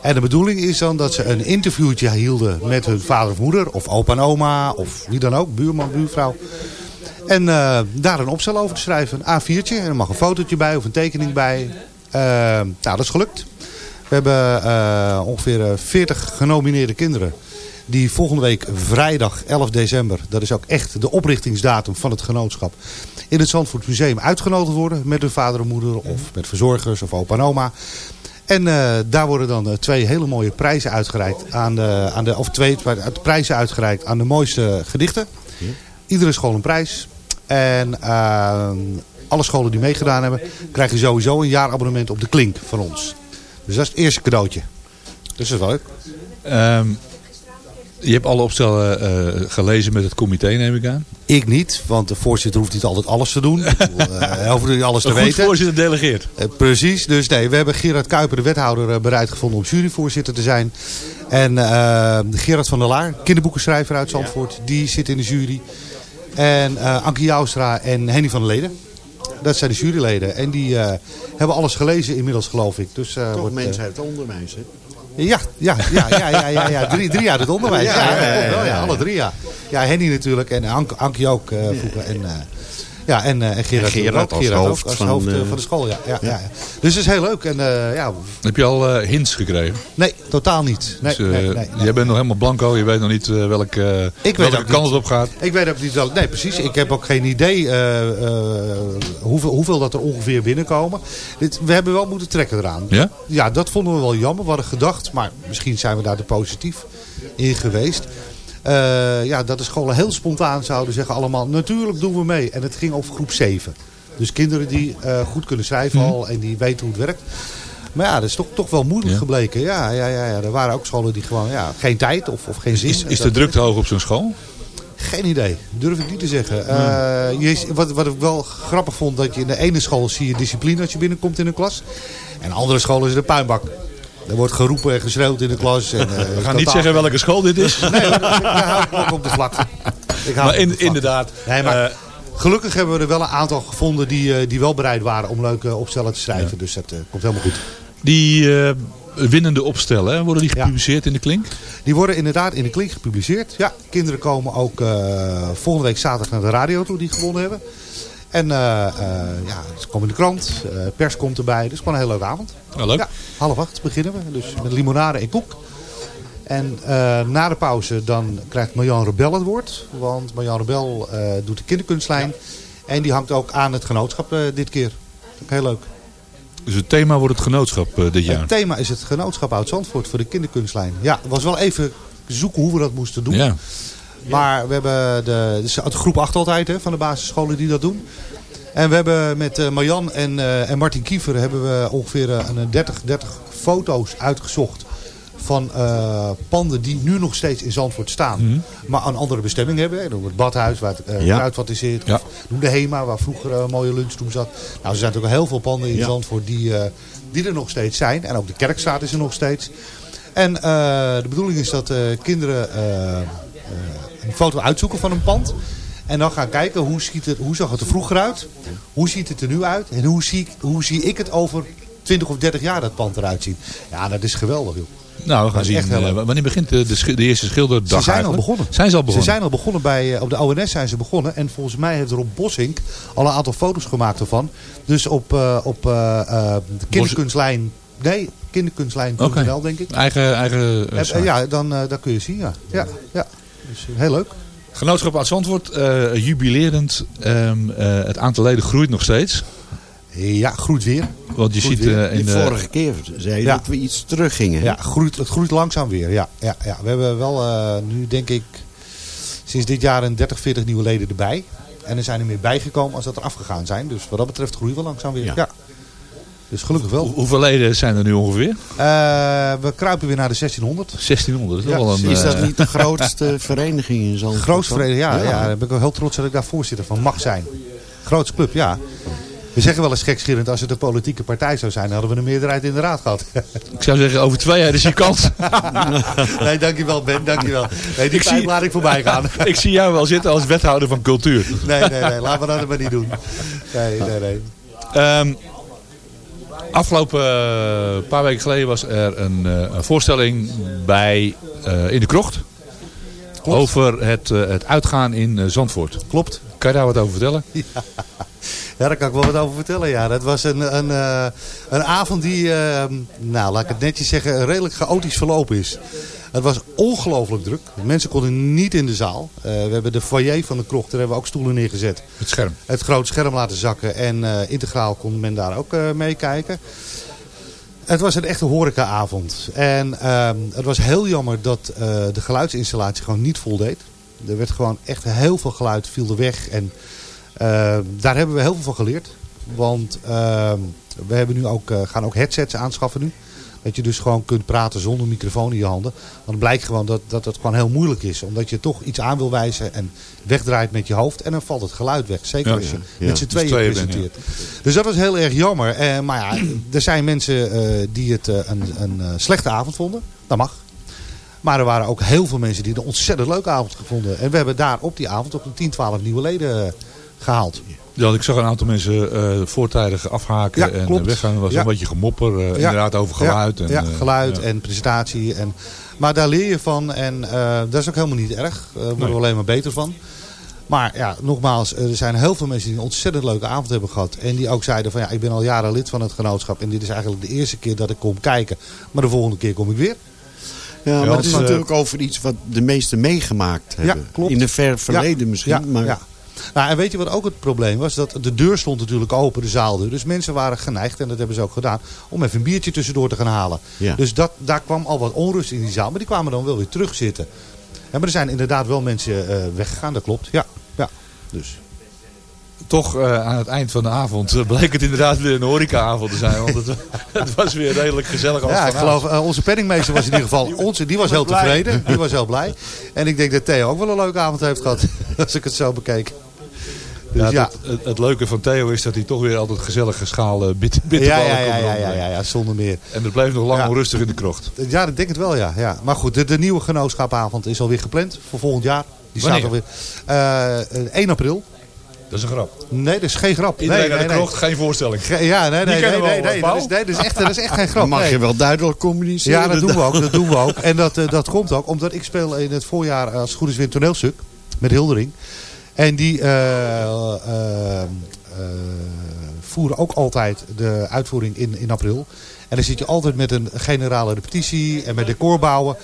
en de bedoeling is dan dat ze een interviewtje hielden met hun vader of moeder. Of opa en oma. Of wie dan ook. Buurman, buurvrouw. En eh, daar een opstel over te schrijven. Een A4'tje. En er mag een fotootje bij of een tekening bij. Eh, nou, dat is gelukt. We hebben eh, ongeveer eh, 40 genomineerde kinderen. Die volgende week vrijdag 11 december. Dat is ook echt de oprichtingsdatum van het genootschap. In het Zandvoort Museum uitgenodigd worden. Met hun vader en moeder. Of met verzorgers of opa en oma. En eh, daar worden dan eh, twee hele mooie prijzen uitgereikt aan de, aan de of twee prijzen uitgereikt aan de mooiste gedichten. Iedere school een prijs. En eh, alle scholen die meegedaan hebben, krijgen sowieso een jaarabonnement op de Klink van ons. Dus dat is het eerste cadeautje. Dus dat is wel leuk. Ehm, je hebt alle opstellen eh, gelezen met het comité, neem ik aan. Ik niet, want de voorzitter hoeft niet altijd alles te doen. Eh, Hij hoeft niet alles te Een weten. voorzitter delegeert. Eh, precies, dus nee, we hebben Gerard Kuiper, de wethouder, eh, bereid gevonden om juryvoorzitter te zijn. En eh, Gerard van der Laar, kinderboekenschrijver uit Zandvoort, die zit in de jury. En eh Ankie Joustra en Henny van der Leden. Dat zijn de juryleden. En die eh, hebben alles gelezen inmiddels, geloof ik. Dus, eh, Toch wordt, eh, mensen uit het onderwijs, hè? Ja, ja, ja, ja, ja, ja, ja. Drie, drie uit het onderwijs. Ja, Ja, ja, ja, alle drie, ja. Ja, Henny natuurlijk en Ank, Ankie ook eh, vroeger. En, eh, ja, en, eh, en Gerard, En Gerard ook, als Gerard ook, hoofd als van, hoofd eh, eh, van de school. Ja, ja, ja. Dus het is heel leuk. En, eh, ja, Heb je al eh, hints gekregen? nee, totaal niet. Nee, Dus, eh, nee, nee. Jij bent nog helemaal blanco, je weet nog niet eh, welke, eh, weet welke niet. het op gaat. Ik weet ook niet wel. Nee, precies. Ik heb ook geen idee eh, eh, hoeveel, hoeveel dat er ongeveer binnenkomen. Dit, we hebben wel moeten trekken eraan. Ja? Ja, dat vonden we wel jammer. We hadden gedacht, maar misschien zijn we daar te positief in geweest. Eh, ja, dat de scholen heel spontaan zouden zeggen allemaal, natuurlijk doen we mee. En het ging over groep 7. Dus kinderen die eh, goed kunnen schrijven Mhm. al en die weten hoe het werkt. Maar ja, dat is toch, toch wel moeilijk Ja. gebleken. Ja, ja, ja, ja, er waren ook scholen die gewoon ja, geen tijd of, of geen zin. Is, is de drukte hoog op zo'n school? geen idee. Durf ik niet te zeggen. Eh, je, wat, wat ik wel grappig vond, dat je in de ene school zie je discipline als je binnenkomt in een klas. En in andere scholen is het een puinbak. Er wordt geroepen en geschreeuwd in de klas. En, eh, We gaan niet zeggen welke school dit is. Nee, dat- ik hou het ook op de vlakte. Ik Maar in, vlakte. inderdaad. Nee, maar eh, gelukkig hebben we er wel een aantal gevonden die, eh, die wel bereid waren om leuke opstellen te schrijven. Dus dat komt helemaal goed. die winnende opstellen, hè, worden die gepubliceerd in de klink? Die worden inderdaad in de klink gepubliceerd. Ja, kinderen komen ook volgende week zaterdag naar de radio toe die gewonnen hebben. En eh, eh, ja, ze komen in de krant, eh, pers komt erbij. Dus gewoon een hele leuke avond. Ja, leuk. Ja, half acht beginnen we. Dus met limonade en koek. En na de pauze dan krijgt Marjan Rebel het woord. Want Marjan Rebel doet de kinderkunstlijn. En die hangt ook aan het genootschap dit keer. Ook heel leuk. Dus het thema wordt het genootschap dit jaar. Het thema is het genootschap Oud-Zandvoort voor de kinderkunstlijn. Ja, het was wel even zoeken hoe we dat moesten doen. Ja. Maar we hebben de, dus uit groep 8 altijd hè, van de basisscholen die dat doen. En we hebben met eh, Marjan en, eh, en Martin Kiefer hebben we ongeveer eh, een 30, 30 foto's uitgezocht van panden die nu nog steeds in Zandvoort staan. Mhm. Maar een andere bestemming hebben. Noem het badhuis waar het Ja. kruidvat in zit. Ja. Of noem de HEMA waar vroeger eh, een mooie lunchroom zat. Nou, er zijn natuurlijk heel veel panden in Ja. Zandvoort die, die er nog steeds zijn. En ook de Kerkstraat is er nog steeds. En de bedoeling is dat kinderen een foto uitzoeken van een pand. En dan gaan kijken hoe, ziet het, hoe zag het er vroeger uit. Hoe ziet het er nu uit. En hoe zie, ik, hoe zie ik het over 20 of 30 jaar dat pand eruit zien. Ja, dat is geweldig joh. Nou, we gaan zien. heel eh, wanneer begint de, de, eerste schilderdag Ze zijn al begonnen. Zijn ze al begonnen? Ze zijn al begonnen bij, eh, op de ONS zijn ze begonnen. En volgens mij heeft Rob Bossink al een aantal foto's gemaakt ervan. Dus op, eh, op de kinderkunstlijn... Nee, kinderkunstlijn.nl Oké. denk ik. Eigen, eigen ja, dan, dan kun je zien, ja. ja, ja. Dus eh, heel leuk. Genootschap uit Zandvoort, eh, jubilerend. Ehm, eh, het aantal leden groeit nog steeds. Ja, groeit weer. Want je Groeit ziet eh, in De vorige keer zei je Ja. dat we iets teruggingen. Ja, groeit, het groeit langzaam weer. Ja, ja, ja. We hebben wel eh, nu denk ik sinds dit jaar een 30, 40 nieuwe leden erbij. En er zijn er meer bijgekomen als dat er afgegaan zijn. Dus wat dat betreft groeien we langzaam weer. Ja. Ja. Dus gelukkig wel. Hoe- Hoeveel leden zijn er nu ongeveer? Eh, we kruipen weer naar de 1600. 1600. Dat is Ja, wel een, Is dat eh, niet de grootste vereniging in Zandvoort? Grootste vereniging, ja, ja. Ja. Daar ben ik wel heel trots dat ik daar voorzitter van mag zijn. Grootste club, ja. We zeggen wel eens gekscherend, als het een politieke partij zou zijn, hadden we een meerderheid in de raad gehad. Ik zou zeggen, over twee jaar is je kans. nee, dankjewel Ben, dankjewel. Nee, die Ik zie- laat ik voorbij gaan. ik zie jou wel zitten als wethouder van cultuur. Nee, nee, nee, laten we dat maar niet doen. Nee, nee, nee. Ehm, afgelopen eh, paar weken geleden was er een, eh, een voorstelling bij, eh, in de krocht. Over het, het uitgaan in Zandvoort. Klopt. Kan je daar wat over vertellen? Ja, daar kan ik wel wat over vertellen. Ja, dat was een, een, een avond die, eh, nou, laat ik het netjes zeggen, redelijk chaotisch verlopen is. Het was ongelooflijk druk. Mensen konden niet in de zaal. Eh, we hebben de foyer van de krocht, daar hebben we ook stoelen neergezet. Het scherm. Het groot scherm laten zakken en eh, integraal kon men daar ook eh, meekijken. Het was een echte horecaavond. En ehm, het was heel jammer dat de geluidsinstallatie gewoon niet voldeed. Er werd gewoon echt heel veel geluid, viel er weg. En eh, daar hebben we heel veel van geleerd. Want ehm, we hebben nu ook, gaan ook headsets aanschaffen nu. Dat je dus gewoon kunt praten zonder microfoon in je handen. Want het blijkt gewoon dat, dat het gewoon heel moeilijk is. Omdat je toch iets aan wil wijzen en wegdraait met je hoofd. En dan valt het geluid weg. Zeker Ja, als je ja. met z'n Dus tweeën presenteert. Dus dat was heel erg jammer. Eh, maar ja, er zijn mensen eh, die het eh, een, een slechte avond vonden. Dat mag. Maar er waren ook heel veel mensen die het een ontzettend leuke avond gevonden. En we hebben daar op die avond ook een 10, 12 nieuwe leden eh, gehaald. Ja, ik zag een aantal mensen eh, voortijdig afhaken Ja, en klopt. eh, weggaan. Er was Ja. een beetje gemopper, eh, Ja. inderdaad over geluid. Ja, en, ja, geluid ja. en presentatie. En, maar daar leer je van en eh, dat is ook helemaal niet erg. Daar worden we Nee. alleen maar beter van. Maar ja, nogmaals, er zijn heel veel mensen die een ontzettend leuke avond hebben gehad. En die ook zeiden van ja, ik ben al jaren lid van het genootschap. En dit is eigenlijk de eerste keer dat ik kom kijken. Maar de volgende keer kom ik weer. Ja, maar het is natuurlijk over iets wat de meesten meegemaakt hebben. klopt. In de ver verleden Ja, misschien. ja, maar ja. Nou, en weet je wat ook het probleem was? Dat de deur stond natuurlijk open, de zaaldeur. Dus mensen waren geneigd, en dat hebben ze ook gedaan, om even een biertje tussendoor te gaan halen. Ja. Dus dat, daar kwam al wat onrust in die zaal. Maar die kwamen dan wel weer terugzitten. Ja, maar er zijn inderdaad wel mensen eh, weggegaan, dat klopt. Ja, ja. Dus. Toch eh, aan het eind van de avond eh, bleek het inderdaad weer een horecaavond te zijn. Want het, het was weer redelijk gezellig. als Ja, ik geloof, onze penningmeester was in ieder geval, onze, die was heel tevreden. Die was heel blij. En ik denk dat Theo ook wel een leuke avond heeft gehad. Als ik het zo bekeek. Dus Ja, ja, Het, het, het leuke van Theo is dat hij toch weer altijd gezellige schaal bit, bitterballen ja, ja, komt ja, ja, ja, ja, zonder meer. En het bleef nog lang Ja. onrustig in de krocht. Ja, dat denk ik wel, ja. ja. Maar goed, de, de nieuwe genootschapavond is alweer gepland voor volgend jaar. Die staat Wanneer? alweer. eh, eh, 1 april. Dat is een grap. Nee, dat is geen grap. Iedereen nee, naar de nee, krocht, geen voorstelling. Ge- Ja, nee, nee, nee, nee, nee, dat, is, nee dat, is echt, dat is echt geen grap. Dan mag nee. je wel duidelijk communiceren. Ja, dat doen we ook. Dat doen we ook. En dat, eh, dat komt ook omdat ik speel in het voorjaar als het goed is weer een toneelstuk met Hildering. En die eh, eh, eh, voeren ook altijd de uitvoering in, in april. En dan zit je altijd met een generale repetitie en met decorbouwen.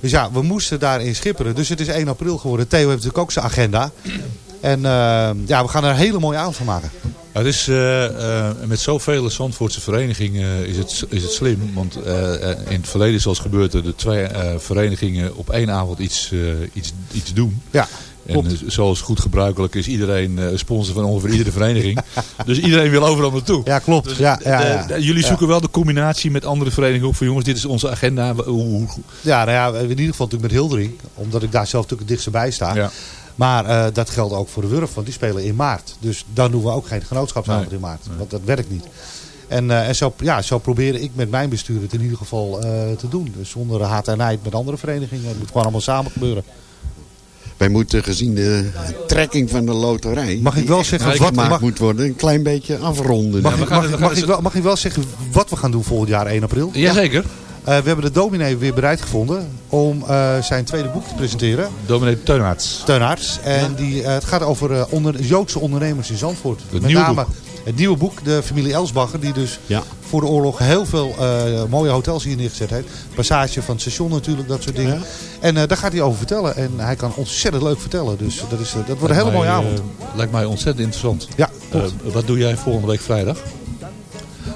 Dus ja, we moesten daarin schipperen. Dus het is 1 april geworden. Theo heeft natuurlijk ook zijn agenda. En ja, we gaan er een hele mooie avond van maken. Het is, met zoveel Zandvoortse verenigingen is het, is het slim. Want in het verleden is zoals gebeurd dat de twee verenigingen op één avond iets, iets, iets doen. Ja, En eh, zoals goed gebruikelijk is iedereen eh, sponsor van ongeveer iedere vereniging. dus iedereen wil overal naartoe. Ja, klopt. ja, ja, De- ja. de- jullie zoeken wel de combinatie met andere verenigingen op van jongens, dit is onze agenda. Ja, nou ja, in ieder geval natuurlijk met Hildering. Omdat ik daar zelf natuurlijk het dichtst bij sta. Ja. Maar eh, dat geldt ook voor de Wurf, want die spelen in maart. Dus dan doen we ook geen genootschapsavond Nee. in maart. Want dat werkt niet. En, eh, en zo, ja, zo probeer ik met mijn bestuur het in ieder geval eh, te doen. Dus zonder haat en nijd met andere verenigingen. Het moet gewoon allemaal samen gebeuren. Wij moeten gezien de trekking van de loterij... Mag ik wel die zeggen wat- gemaakt mag- moet worden, een klein beetje afronden. Mag, ik, mag, ik- mag, ik wel, mag ik wel zeggen wat we gaan doen volgend jaar 1 april? Jazeker. Eh, we hebben de dominee weer bereid gevonden om eh, zijn tweede boek te presenteren. Dominee Teunaerts. Steunarts. En die, eh, het gaat over onder, Joodse ondernemers in Zandvoort. Het Met nieuwe name boek. Het nieuwe boek, de familie Elsbacher. Die dus voor de oorlog heel veel eh, mooie hotels hier neergezet heeft. Passage van het station natuurlijk, dat soort dingen. En eh, daar gaat hij over vertellen. En hij kan ontzettend leuk vertellen. Dus dat, is, eh, dat wordt een hele mooie mij, avond. lijkt mij ontzettend interessant. Ja, wat doe jij volgende week vrijdag?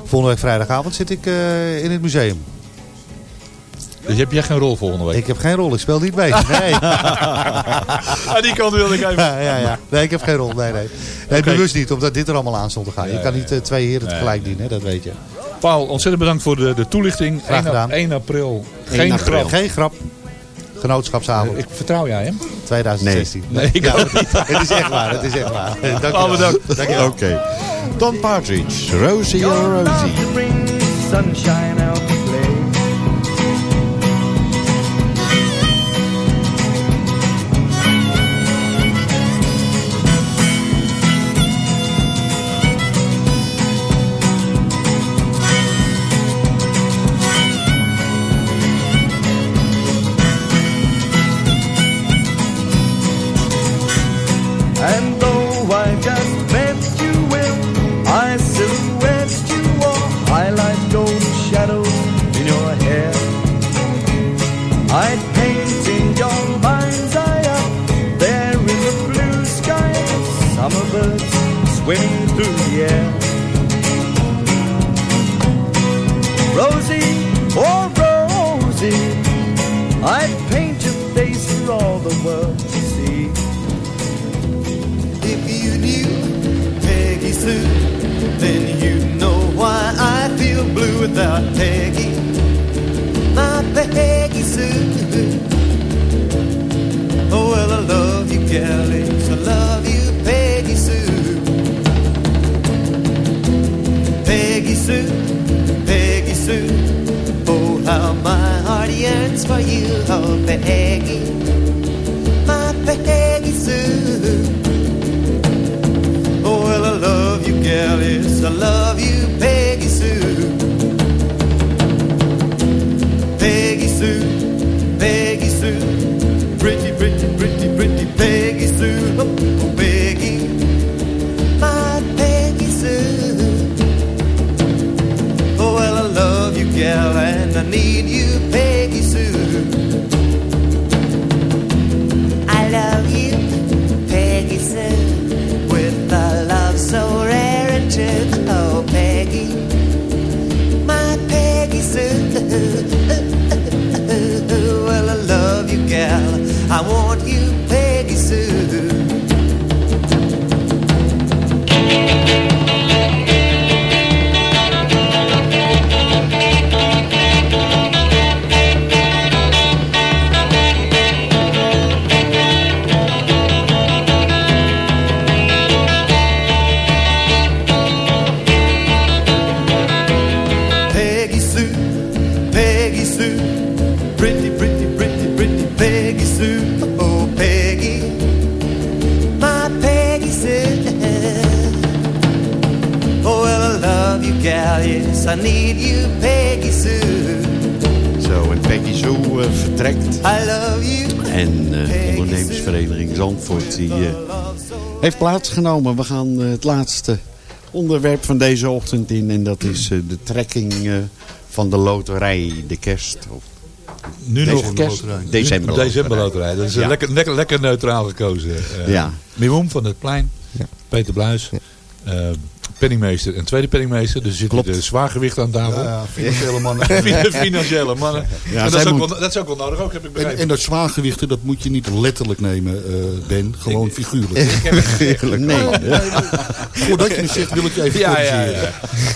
Volgende week vrijdagavond zit ik in het museum. Dus heb jij geen rol volgende week? Ik heb geen rol, ik speel niet mee. Nee. Ah, die kant wilde ik even. Ja, ja, ja. Nee, ik heb geen rol. Nee, nee. nee bewust niet, omdat dit er allemaal aan stond te gaan. Je kan niet eh, twee heren Nee. tegelijk dienen, hè, dat weet je. Paul, ontzettend bedankt voor de, de toelichting. Graag 1, gedaan. 1 april. 1 Geen april. grap. Geen grap. Genootschapsavond. Ik vertrouw jij hem? 2016. Nee, ik Ja, ook niet. Het is echt waar, het is echt waar. Dank je Oh, bedankt. Dank je wel. Oké. Don Partridge, Rosie Rosie. Zandvoort die, eh, heeft plaatsgenomen. We gaan eh, het laatste onderwerp van deze ochtend in. En dat is eh, de trekking eh, van de loterij, de kerst. Of, Nu Deze nog kerst- December Decemberloterij. Dat is Ja. lekker, lekker, lekker neutraal gekozen. Eh Ja. Mimoen van het Plein. Peter Bluis. Penningmeester en tweede penningmeester. Dus er zitten de zwaargewicht aan tafel. Ja, ja, financiële mannen. Fin- financiële mannen. Ja, dat, is ook moet- wel, dat is ook wel nodig, ook, heb ik En, begrepen. en dat zwaargewichten, dat moet je niet letterlijk nemen, eh, Ben. Gewoon figuurlijk. Ik heb het figuurlijk. Nee. Nee. Voordat je het zegt, wil ik je even Ja, ja, corrigeren.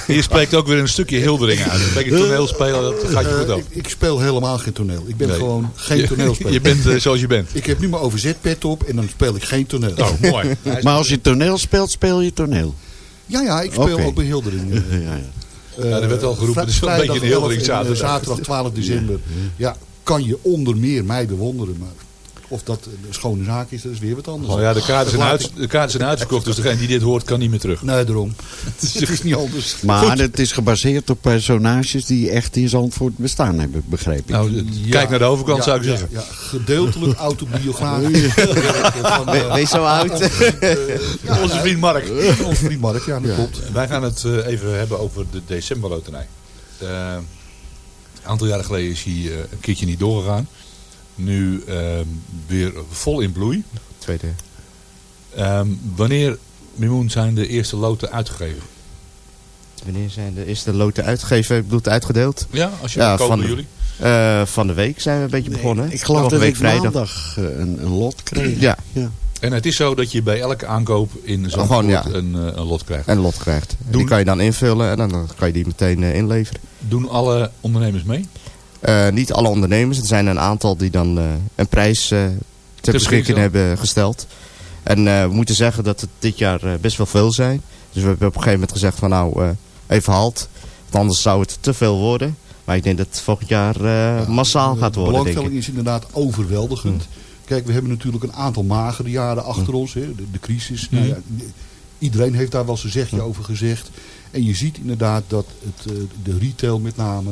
ja. Je spreekt ook weer een stukje Hildering uit. Een beetje toneelspelen, dat gaat je Eh, goed af. ik, ik speel helemaal geen toneel. Ik ben Nee. gewoon geen Je- toneelspeler. je bent, eh, zoals je bent. Ik heb nu mijn OVZ-pet op en dan speel ik geen toneel. Oh, mooi. Maar als je toneel speelt, speel je toneel. Ja, ja, ik speel ook bij Hildering. Ja, ja. Eh, Ja, er werd wel geroepen, het is wel een beetje een vrijdag Hildering 11 en, eh, zaterdag. Zaterdag 12 december. Ja, kan je onder meer mij bewonderen. Maar of dat een schone zaak is, dat is weer wat anders. Oh ja, de kaarten, zijn uit, de kaarten zijn uitverkocht, dus degene die dit hoort kan niet meer terug. Nee, daarom. Het is niet anders. Maar Goed. het is gebaseerd op personages die echt in Zandvoort bestaan hebben, begreep ik. Nou, kijk naar de overkant Ja, zou ik zeggen. Ja, gedeeltelijk autobiografisch. Eh, We- wees zo oud. ja, Onze vriend Mark. Onze vriend Mark, ja, dat klopt. Wij gaan het eh, even hebben over de decemberloterij. Eh, een aantal jaren geleden is hij eh, een keertje niet doorgegaan. Nu eh, weer vol in bloei. Tweede. Ehm, wanneer, Mimoen, zijn de eerste loten uitgegeven? Wanneer zijn de eerste loten uitgegeven? Ik bedoel, het uitgedeeld? Ja, als je komen van, jullie. eh, van de week zijn we een beetje begonnen. Ik geloof dat week ik vrijdag. maandag eh, een, een lot kreeg. Ja. ja. En het is zo dat je bij elke aankoop in ja. een, eh, een lot krijgt. Een lot krijgt. Doen- Die kan je dan invullen en dan, kan je die meteen inleveren. Doen alle ondernemers mee? Eh, niet alle ondernemers. Er zijn een aantal die dan eh, een prijs eh, ter beschikking hebben gesteld. En eh, we moeten zeggen dat het dit jaar eh, best wel veel zijn. Dus we hebben op een gegeven moment gezegd van nou, eh, even halt. Want anders zou het te veel worden. Maar ik denk dat het volgend jaar eh, massaal gaat De worden, denk belangstelling is inderdaad overweldigend. Kijk, we hebben natuurlijk een aantal magere jaren achter ons. Hè, de, de crisis. Nou ja, iedereen heeft daar wel zijn zegje over gezegd. En je ziet inderdaad dat het, eh, de retail met name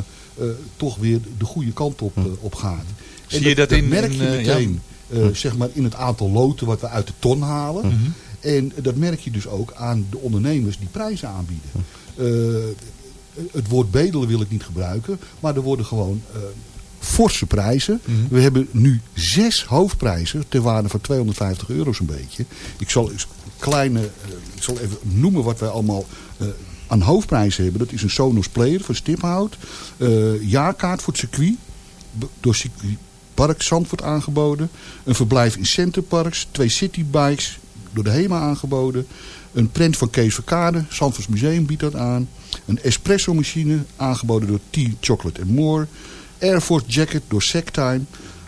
toch weer de goede kant op, eh, op gaat. Zie je dat in- merk in, je eh, ja. meteen eh, zeg maar in het aantal loten wat we uit de ton halen. Mhm. En dat merk je dus ook aan de ondernemers die prijzen aanbieden. Eh, het woord bedelen wil ik niet gebruiken. Maar er worden gewoon eh, forse prijzen. We hebben nu zes hoofdprijzen ter waarde van 250 euro zo'n beetje. Ik zal eens kleine, eh, ik zal even noemen wat wij allemaal eh, aan hoofdprijzen hebben. Dat is een Sonos Player van Stiphout. eh jaarkaart voor het circuit. Door circuit Park Zandvoort aangeboden. Een verblijf in Centerparks. Twee citybikes door de HEMA aangeboden. Een print van Kees Verkade. Zandvoorts Museum biedt dat aan. Een espresso machine aangeboden door Tea Chocolate More. Air Force Jacket door Sectime.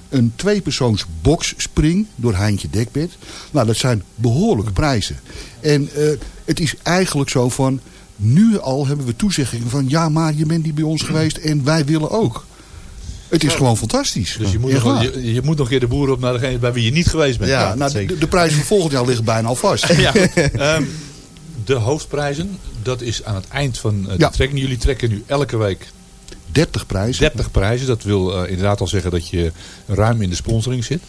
Een tweepersoons boxspring door Heintje Dekbed. Nou, dat zijn behoorlijke prijzen. En eh, het is eigenlijk zo van... Nu al hebben we toezeggingen van... Ja, maar je bent niet bij ons geweest en wij willen ook. Het is gewoon fantastisch. Dus je moet, nog, je, je moet nog een keer de boer op naar degene bij wie je niet geweest bent. Ja, nou, de, de prijzen van volgend jaar liggen bijna al vast. ja, ehm, de hoofdprijzen, dat is aan het eind van eh, de Ja. trekking. Jullie trekken nu elke week 30 prijzen. 30 prijzen. Dat wil eh, inderdaad al zeggen dat je ruim in de sponsoring zit.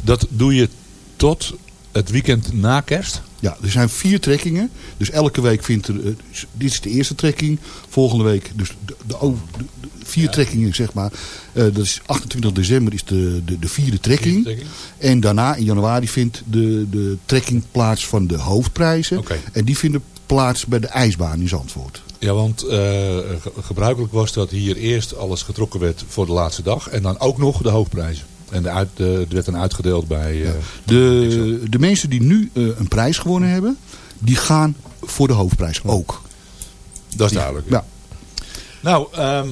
Dat doe je tot het weekend na kerst. Ja, er zijn vier trekkingen. Dus elke week vindt er... eh, dit is de eerste trekking. Volgende week dus de, de, over- de- de vier trekkingen, zeg maar. Eh, dat is 28 december is de, de, de vierde trekking. En daarna in januari vindt de, de trekking plaats van de hoofdprijzen. En die vinden plaats bij de ijsbaan in Zandvoort. Ja, want eh, ge- gebruikelijk was dat hier eerst alles getrokken werd voor de laatste dag. En dan ook nog de hoofdprijzen. En de uit, de, er werd dan uitgedeeld bij... eh, De, de mensen die nu eh, een prijs gewonnen hebben... die gaan voor de hoofdprijs ook. Dat is duidelijk. Ja. Nou, ehm,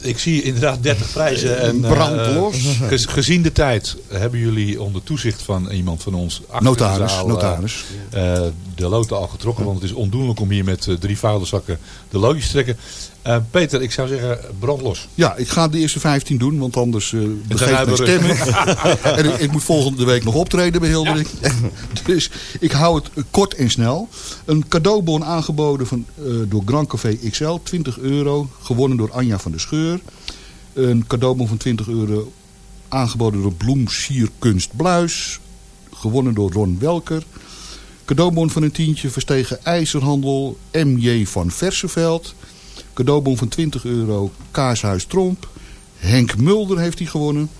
ik zie inderdaad 30 prijzen. En, eh, Brand los. gez- gezien de tijd hebben jullie onder toezicht van iemand van ons... Notaris, zaal, eh, notaris. eh, de loten al getrokken. Want het is ondoenlijk om hier met eh, drie vuilniszakken de loodjes te trekken. Eh, Peter, ik zou zeggen, brand los. Ja, ik ga de eerste 15 doen, want anders begeeft mijn rust. en ik, moet volgende week nog optreden bij Hildering. dus ik hou het eh, kort en snel. Een cadeaubon aangeboden van, eh, door Grand Café XL, 20 euro. Gewonnen door Anja van der Scheur. Een cadeaubon van 20 euro aangeboden door Bloemsierkunst Bluis. Gewonnen door Ron Welker. Cadeaubon van een tientje verstegen IJzerhandel MJ van Verseveld. Cadeaubon van 20 euro Kaashuis Tromp. Henk Mulder heeft die gewonnen.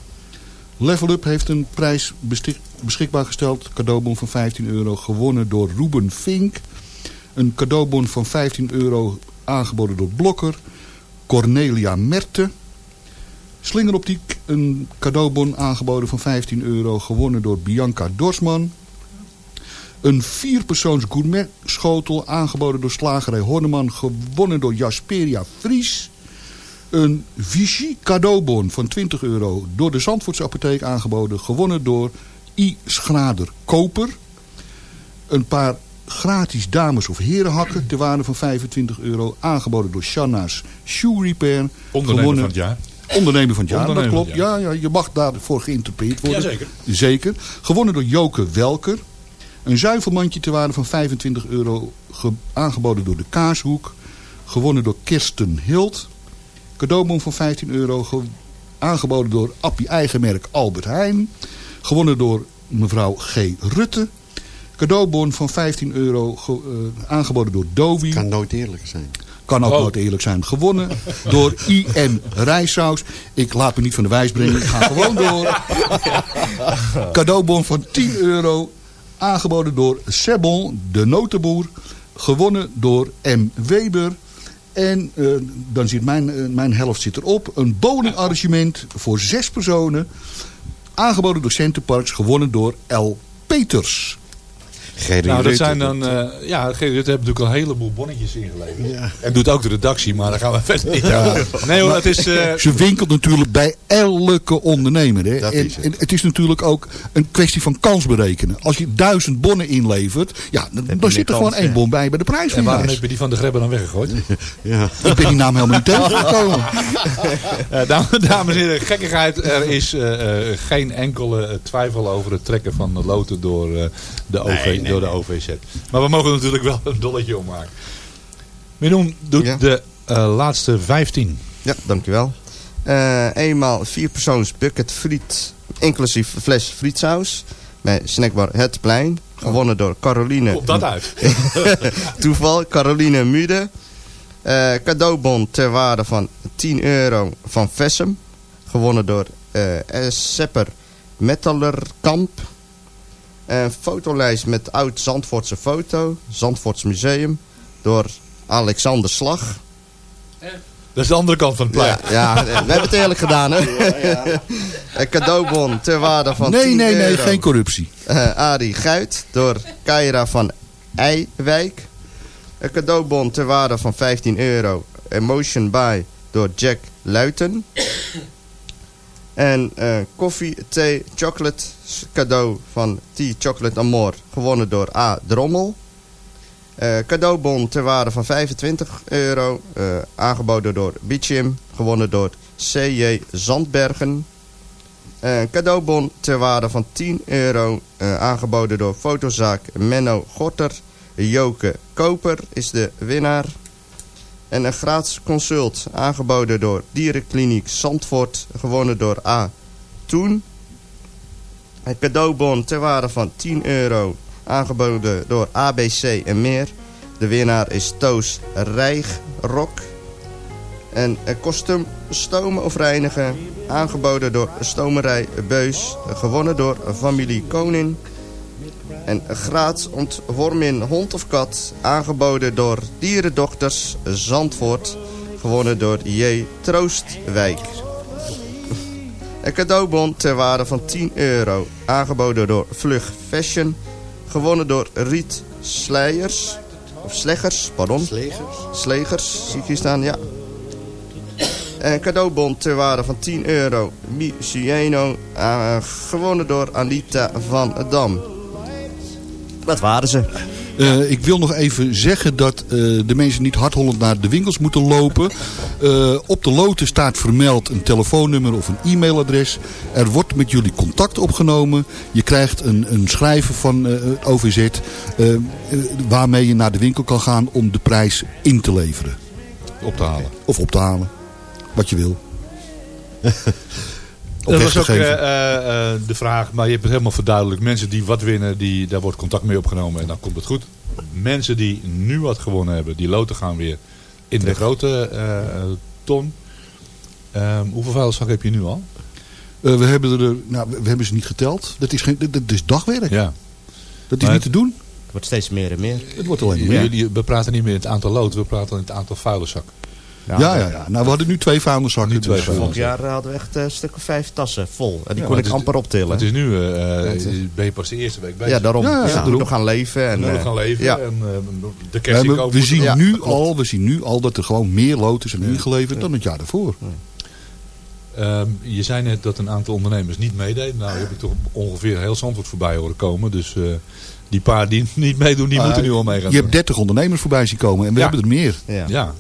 Level Up heeft een prijs beschikbaar gesteld. Cadeaubon van 15 euro gewonnen door Ruben Fink. Een cadeaubon van 15 euro aangeboden door Blokker. Cornelia Merte. Slingeroptiek een cadeaubon aangeboden van 15 euro gewonnen door Bianca Dorsman. Een vierpersoons gourmet schotel aangeboden door slagerij Horneman. Gewonnen door Jasperia Vries. Een Vichy cadeaubon van 20 euro door de Zandvoortse apotheek aangeboden. Gewonnen door I. Schrader Koper. Een paar gratis dames- of herenhakken ter waarde van 25 euro. Aangeboden door Shanna's Shoe Repair. Ondernemer van het jaar. Ondernemer van het jaar, dat klopt. Ja, ja, je mag daarvoor geïnterpreteerd worden. Jazeker. Zeker. Gewonnen door Joke Welker. Een zuivelmandje ter waarde van 25 euro ge- aangeboden door de Kaashoek. Gewonnen door Kirsten Hilt. Cadeaubon van 15 euro ge- aangeboden door Appie Eigenmerk Albert Heijn. Gewonnen door mevrouw G. Rutte. Cadeaubon van 15 euro eh, aangeboden door Dovi. Kan nooit eerlijk zijn. Kan ook Oh. nooit eerlijk zijn. Gewonnen door I.N. Rijsaus. Ik laat me niet van de wijs brengen. Ik ga gewoon door. Cadeaubon van 10 euro. Aangeboden door Sebon, de notenboer. Gewonnen door M. Weber. En eh, dan zit mijn, eh, mijn helft zit erop. Een bowlingarrangement voor zes personen. Aangeboden door Centerparks. Gewonnen door L. Peters. Gerry nou, dat Rutte, zijn dan... eh, ja, Gerry Rutte heeft natuurlijk al een heleboel bonnetjes ingeleverd. En doet ook de redactie, maar daar gaan we verder niet Ja. over. Nee hoor, het is... eh, Ze winkelt natuurlijk bij elke ondernemer. Hè. Dat en, is het. en het is natuurlijk ook een kwestie van kans berekenen. Als je duizend bonnen inlevert, ja, dan, zit er kans, gewoon één bon bij bij de prijs en waarom heb je die van de Grebbe dan weggegooid? Ja. Ik ben die naam helemaal niet tegengekomen. Eh, dames, dames en heren, gekkigheid. Er is eh, eh, geen enkele twijfel over het trekken van de loten door, eh, de, OV, Nee, nee, door de OVZ. Maar we mogen natuurlijk wel een dolletje om maken. Menon doet Ja. de eh, laatste 15. Ja, dankjewel. Eh eenmaal vier persoons bucket friet, inclusief fles frietsaus. Bij snackbar Het Plein. Gewonnen door Caroline. Komt dat uit? Toeval, Caroline Mude. Eh, cadeaubon ter waarde van 10 euro van Vessem. Gewonnen door eh Sepper Metallerkamp. Een fotolijst met oud Zandvoortse foto. Zandvoorts Museum. Door Alexander Slag. Dat is de andere kant van het plein. Ja, ja, we hebben het eerlijk gedaan, hè? Een cadeaubon ter waarde van Nee, 10 nee, nee, euro. geen corruptie. Eh, Arie Guit door Keira van Eiwijk. Een cadeaubon ter waarde van 15 euro. Emotion Buy door Jack Luiten. En eh, koffie, thee, chocolate cadeau van Tea Chocolate Amor. Gewonnen door A. Drommel. Eh, cadeaubon ter waarde van 25 euro. eh, aangeboden door Bichim. Gewonnen door C.J. Zandbergen. Cadeaubon ter waarde van 10 euro. aangeboden door fotozaak Menno Gorter. Joke Koper is de winnaar. En een gratis consult aangeboden door Dierenkliniek Zandvoort. Gewonnen door A. Toen. Een cadeaubon ter waarde van 10 euro. Aangeboden door ABC en meer. De winnaar is Toos Rijgrok. En een kostuum stomen of reinigen. Aangeboden door Stomerij Beus. Gewonnen door familie Koning. En gratis ontwormen hond of kat. Aangeboden door Dierendokters Zandvoort. Gewonnen door J. Troostwijk. Een cadeaubon ter waarde van 10 euro. Aangeboden door Vlug Fashion. Gewonnen door Riet Slijers. Of Sleggers, pardon. Slegers. Slegers, zie ik hier staan, ja. Een cadeaubon ter waarde van 10 euro. Micieno, eh, gewonnen door Anita van Dam. Dat waren ze. Eh, ik wil nog even zeggen dat eh, de mensen niet hardhollend naar de winkels moeten lopen. Eh, op de loten staat vermeld een telefoonnummer of een e-mailadres. Er wordt met jullie contact opgenomen. Je krijgt een, een schrijven van eh, het OVZ waarmee je naar de winkel kan gaan om de prijs in te leveren. Op te halen. Of op te halen. Wat je wil. Dat was ook eh, eh, eh, de vraag, maar je hebt het helemaal verduidelijkt. Mensen die wat winnen, die, daar wordt contact mee opgenomen en dan komt het goed. Mensen die nu wat gewonnen hebben, die loten gaan weer in de grote ton. Ehm, hoeveel vuilniszakken heb je nu al? Eh, we, hebben er, nou, we hebben ze niet geteld. Dat is, geen, dat, dat is dagwerk. Ja. Dat is Maar niet te doen. Het wordt steeds meer en meer. Het wordt alleen maar meer. jullie- we praten niet meer in het aantal loten, we praten in het aantal vuilniszakken. Ja, ja, ja. Nou, we hadden nu twee vuilniszakken. Nu twee dus, eh, Vorig jaar hadden we echt eh, een stuk of vijf tassen vol. En die Ja, kon ik is- amper optillen. Het is nu, eh, is- ben je pas de eerste week bezig. Ja, daarom. Ja, nog gaan leven. En, eh, gaan leven ja. en eh, de kerst maar we, zien Ja, nu al, we zien nu al dat er gewoon meer loten zijn ingeleverd dan het jaar daarvoor. Ehm, je zei net dat een aantal ondernemers niet meededen. Nou, heb ik toch ongeveer heel Zandvoort voorbij horen komen. Dus eh, die paar die niet meedoen, die Maar moeten nu al mee gaan Je hebt 30 ondernemers voorbij zien komen en we Ja. hebben er meer. Ja. Ja.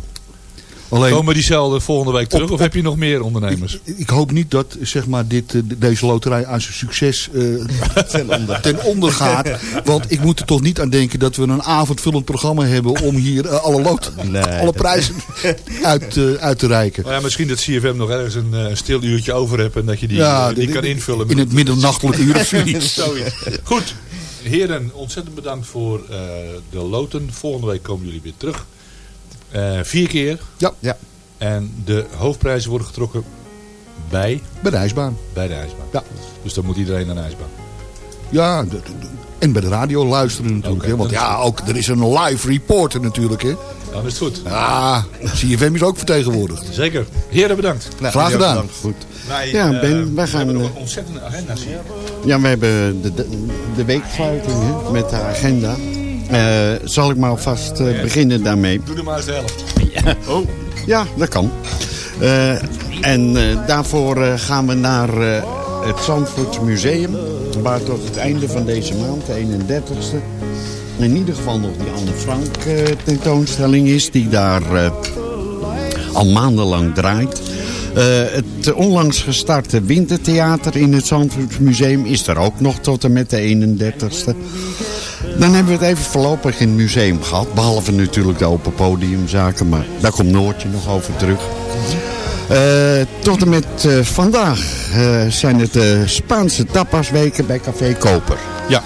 Alleen, Komen diezelfde volgende week terug Op- of heb je nog meer ondernemers? ik, ik hoop niet dat zeg maar, dit, eh, deze loterij aan zijn succes eh, Ten onder. ten onder gaat. Want ik moet er toch niet aan denken dat we een avondvullend programma hebben om hier eh, alle, lot, Nee. alle prijzen uit, uit te reiken. Nou ja, misschien dat CFM nog ergens een stil uurtje over hebt en dat je die, Ja, die kan invullen. In het middernachtelijk uur of zoiets. Zoiets. Goed. Heren, ontzettend bedankt voor eh, de loten. Volgende week komen jullie weer terug. Eh, vier keer. Ja. Ja. En de hoofdprijzen worden getrokken bij, Bij de ijsbaan. bij de ijsbaan. Ja. Dus dan moet iedereen naar de ijsbaan. Ja, de- de- de- en bij de radio luisteren natuurlijk. Hè, want ja, ook, er is een live reporter natuurlijk. Hè. Dan is het goed. Ja, CFM is ook vertegenwoordigd. Zeker. Heren, bedankt. Nou, Graag gedaan. bedankt. Goed. Wij, Ja, eh, Ben, wij we gaan, hebben nog eh, een ontzettende agenda. Ja, we hebben de, de, de weeksluiting hè, met de agenda. Eh, zal ik maar alvast eh, beginnen daarmee? Doe er maar helft. Ja, oh. ja dat kan. Eh, en daarvoor gaan we naar het Zandvoort Museum. Waar tot het einde van deze maand, de 31ste... in ieder geval nog die Anne Frank tentoonstelling is... die daar al maandenlang draait. Het onlangs gestarte Wintertheater in het Zandvoort Museum is er ook nog tot en met de 31ste. Dan hebben we het even voorlopig in het museum gehad. Behalve natuurlijk de open podiumzaken, maar daar komt Noortje nog over terug. Eh, tot en met eh, vandaag eh, zijn het de Spaanse tapasweken bij Café Koper. Ja,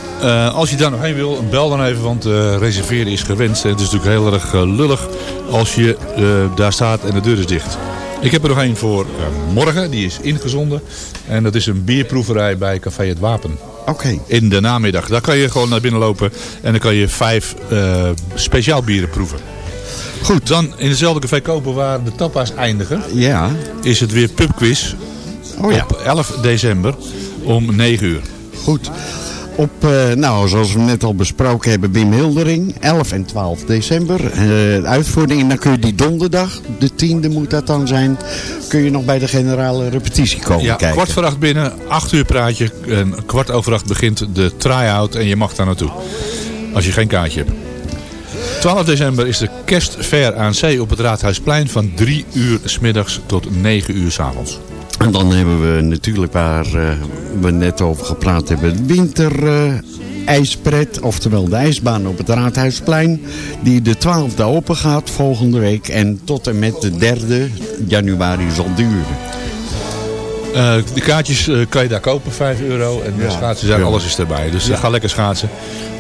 als je daar nog heen wil, bel dan even, want reserveren is gewenst. En het is natuurlijk heel erg lullig als je daar staat en de deur is dicht. Ik heb er nog één voor eh, morgen, die is ingezonden. En dat is een bierproeverij bij Café Het Wapen. Oké. In de namiddag. Daar kan je gewoon naar binnen lopen en dan kan je vijf eh, speciaal bieren proeven. Goed, dan in hetzelfde café kopen waar de tapas eindigen. Ja. Is het weer pubquiz. Oh ja. Op 11 december om 9 uur. Goed. Op, eh, nou, zoals we net al besproken hebben, Wim Hildering, 11 en 12 december. de uitvoering, en dan kun je die donderdag, de tiende moet dat dan zijn, kun je nog bij de generale repetitie komen Ja, kijken. kwart voor acht binnen, acht uur praat je. En kwart over acht begint de try-out en je mag daar naartoe. Als je geen kaartje hebt. 12 december is de kerstfair aan zee op het Raadhuisplein van 3 uur s middags tot 9 uur s avonds. En dan hebben we natuurlijk waar eh, we net over gepraat hebben, winter... eh, ijspret, oftewel de ijsbaan op het Raadhuisplein, die de 12e open gaat volgende week en tot en met de 3e januari zal duren. Eh, de kaartjes kan je daar kopen, 5 euro. En de Ja. schaatsen zijn, Ja. alles is erbij. Dus Ja. ga lekker schaatsen.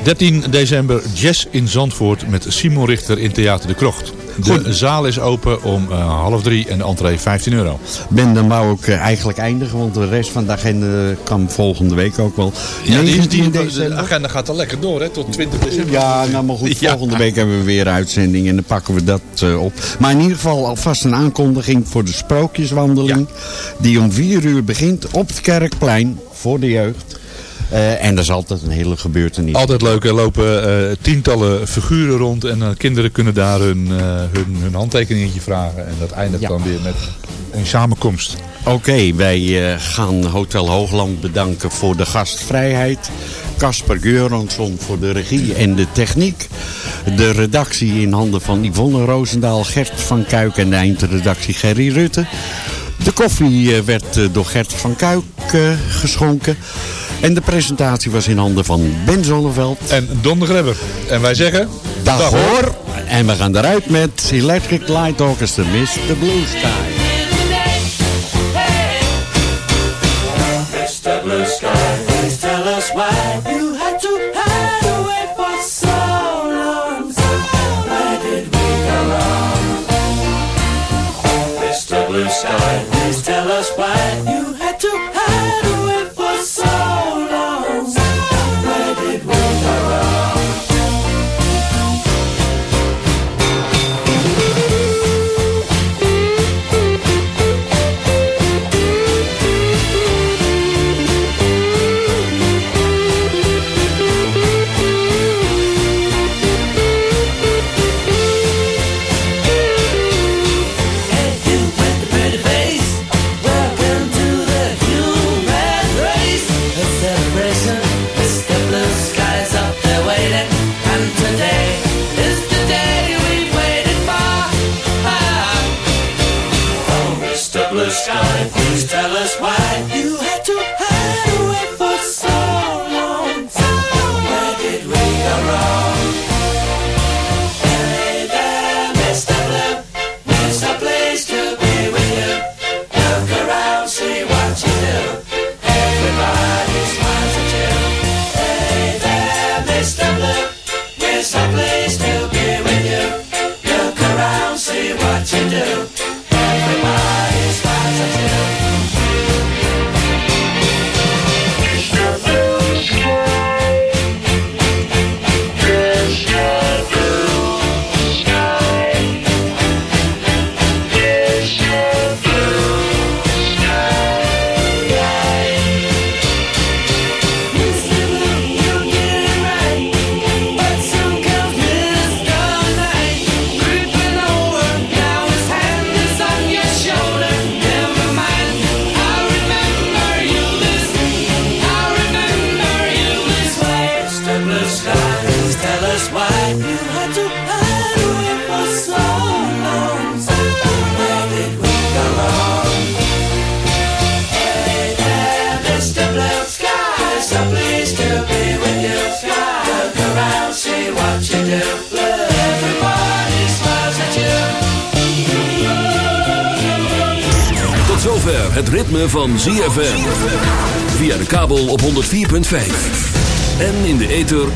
13 december Jazz in Zandvoort met Simon Richter in Theater de Krocht. De zaal is open om eh, half drie en de entree 15 euro. Ben, dan wou ik eh, eigenlijk eindigen, want de rest van de agenda kan volgende week ook wel. Ja, die, 19 die, december. de agenda gaat al lekker door, hè? Tot 20 december. Ja, nou maar goed, Ja. volgende week hebben we weer uitzending en dan pakken we dat eh, op. Maar in ieder geval alvast een aankondiging voor de sprookjeswandeling. Die om vier uur begint op het Kerkplein voor de jeugd. Eh, en dat is altijd een hele gebeurtenis. Altijd leuk, er lopen eh, tientallen figuren rond en eh, kinderen kunnen daar hun, hun, hun handtekeningetje vragen. En dat eindigt dan weer met een samenkomst. Oké, wij gaan Hotel Hoogland bedanken voor de gastvrijheid. Casper Geuransson voor de regie en de techniek. De redactie in handen van Yvonne Roosendaal, Gert van Kuik en de eindredactie Gerry Rutte. De koffie werd door Gert van Kuik geschonken. En de presentatie was in handen van Ben Zonneveld. En Don de Grebber. En wij zeggen... Dag, hoor! En we gaan eruit met Electric Light Orchestra, Mr. Blue Sky. Mr. Blue Sky,